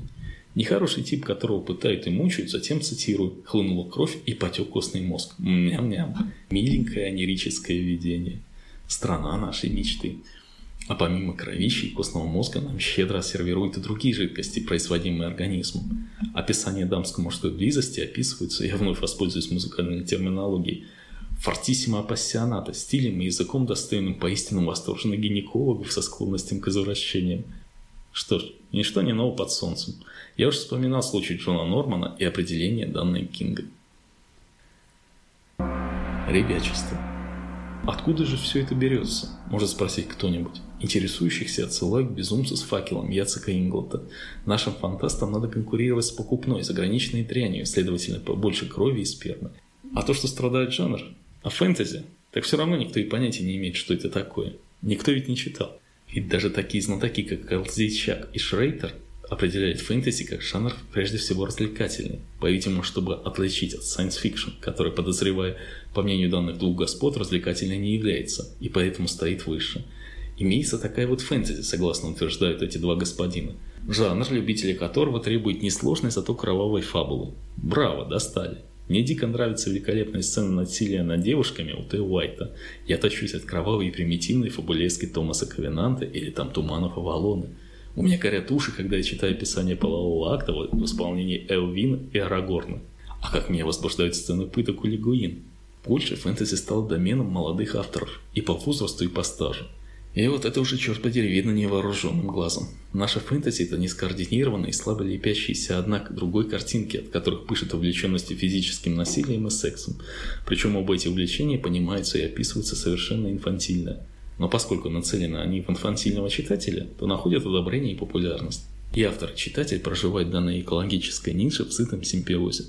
Нехороший тип, которого пытают и мучают, затем, цитирую, хлынула кровь и потек костный мозг. Ням-ням. Миленькое анерическое видение. Страна нашей мечты. А помимо кровищи и костного мозга нам щедро сервируют и другие жидкости, производимые организмом. Описание дамско-мужской близости описывается, я вновь воспользуюсь музыкальной терминологией, фортиссимо апассионата, стилем и языком, достойным поистину восторженных гинекологов со склонностью к извращениям. Что ж, ничто не ново под солнцем. Я уже вспоминал случай Джона Нормана и определение данной Кинга. Ребячество. Откуда же все это берется? Может спросить кто-нибудь. Интересующихся отсылаю к безумцу с факелом Яцека Инглта. Нашим фантастам надо конкурировать с покупной, заграничной дрянью, следовательно, побольше крови и спермы. А то, что страдает жанр, а фэнтези, так все равно никто и понятия не имеет, что это такое. Никто ведь не читал. Ведь даже такие знатоки, как Калзейчак и Шрейтер, определяет фэнтези как жанр прежде всего развлекательный, по-видимому, чтобы отличить от science fiction, который, подозревая, по мнению данных двух господ, развлекательной не является и поэтому стоит выше. Имеется такая вот фэнтези, согласно утверждают эти два господина, жанр, любители которого требует несложной, зато кровавой фабулы. Браво, достали. Мне дико нравится великолепная сцена насилия над девушками у Т. Уайта. Я тащусь от кровавой и примитивной фабулески Томаса Ковенанта или там Туманов Авалона. У меня горят уши, когда я читаю описание полового акта в исполнении Элвин и Арагорна. А как меня возбуждают сцены пыток у Лигуин. Польша фэнтези стал доменом молодых авторов и по возрасту, и по стажу. И вот это уже, черт подери, видно невооруженным глазом. Наша фэнтези – это не скоординированные и слабо лепящиеся одна к другой картинки, от которых пышет увлеченностью физическим насилием и сексом. Причем оба эти увлечения понимаются и описываются совершенно инфантильно – но поскольку нацелены они в инфантильного читателя, то находят одобрение и популярность. И автор и читатель проживают данной экологической нише в сытом симбиозе.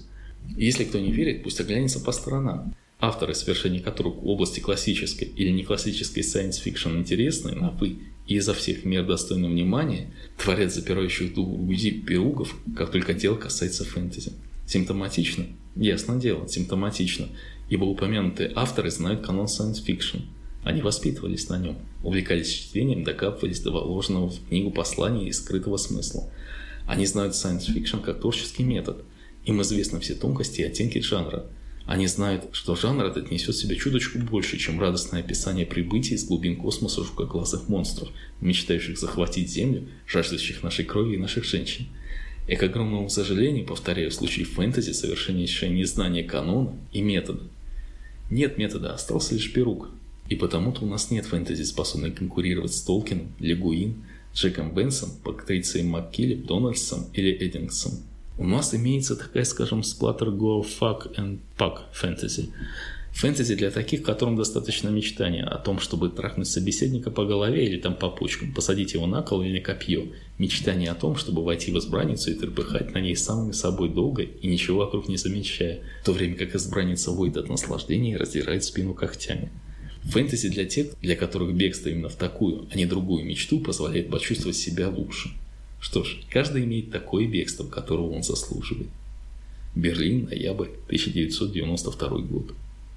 Если кто не верит, пусть оглянется по сторонам. Авторы, совершения которых в области классической или неклассической science fiction интересны на «вы» и изо всех мер достойны внимания, творят запирающих дух груди пиругов, как только дело касается фэнтези. Симптоматично? Ясно дело, симптоматично, ибо упомянутые авторы знают канон science fiction – они воспитывались на нем, увлекались чтением, докапывались до вложенного в книгу послания и скрытого смысла. Они знают science fiction как творческий метод. Им известны все тонкости и оттенки жанра. Они знают, что жанр этот несет в себе чуточку больше, чем радостное описание прибытия из глубин космоса жукоглазых монстров, мечтающих захватить Землю, жаждущих нашей крови и наших женщин. И к огромному сожалению, повторяю, в случае фэнтези совершеннейшее незнание канона и метода. Нет метода, остался лишь пирук, и потому-то у нас нет фэнтези, способной конкурировать с Толкином, Легуин, Джеком Бенсом, Патрицией МакКиллип, Дональдсом или Эддингсом. У нас имеется такая, скажем, сплаттер go fuck and fuck фэнтези. Фэнтези для таких, которым достаточно мечтания о том, чтобы трахнуть собеседника по голове или там по почкам, посадить его на кол или на копье. Мечтание о том, чтобы войти в избранницу и трепыхать на ней самым собой долго и ничего вокруг не замечая, в то время как избранница воет от наслаждения и раздирает спину когтями. Фэнтези для тех, для которых бегство именно в такую, а не другую мечту позволяет почувствовать себя лучше. Что ж, каждый имеет такое бегство, которого он заслуживает. Берлин, ноябрь 1992 год.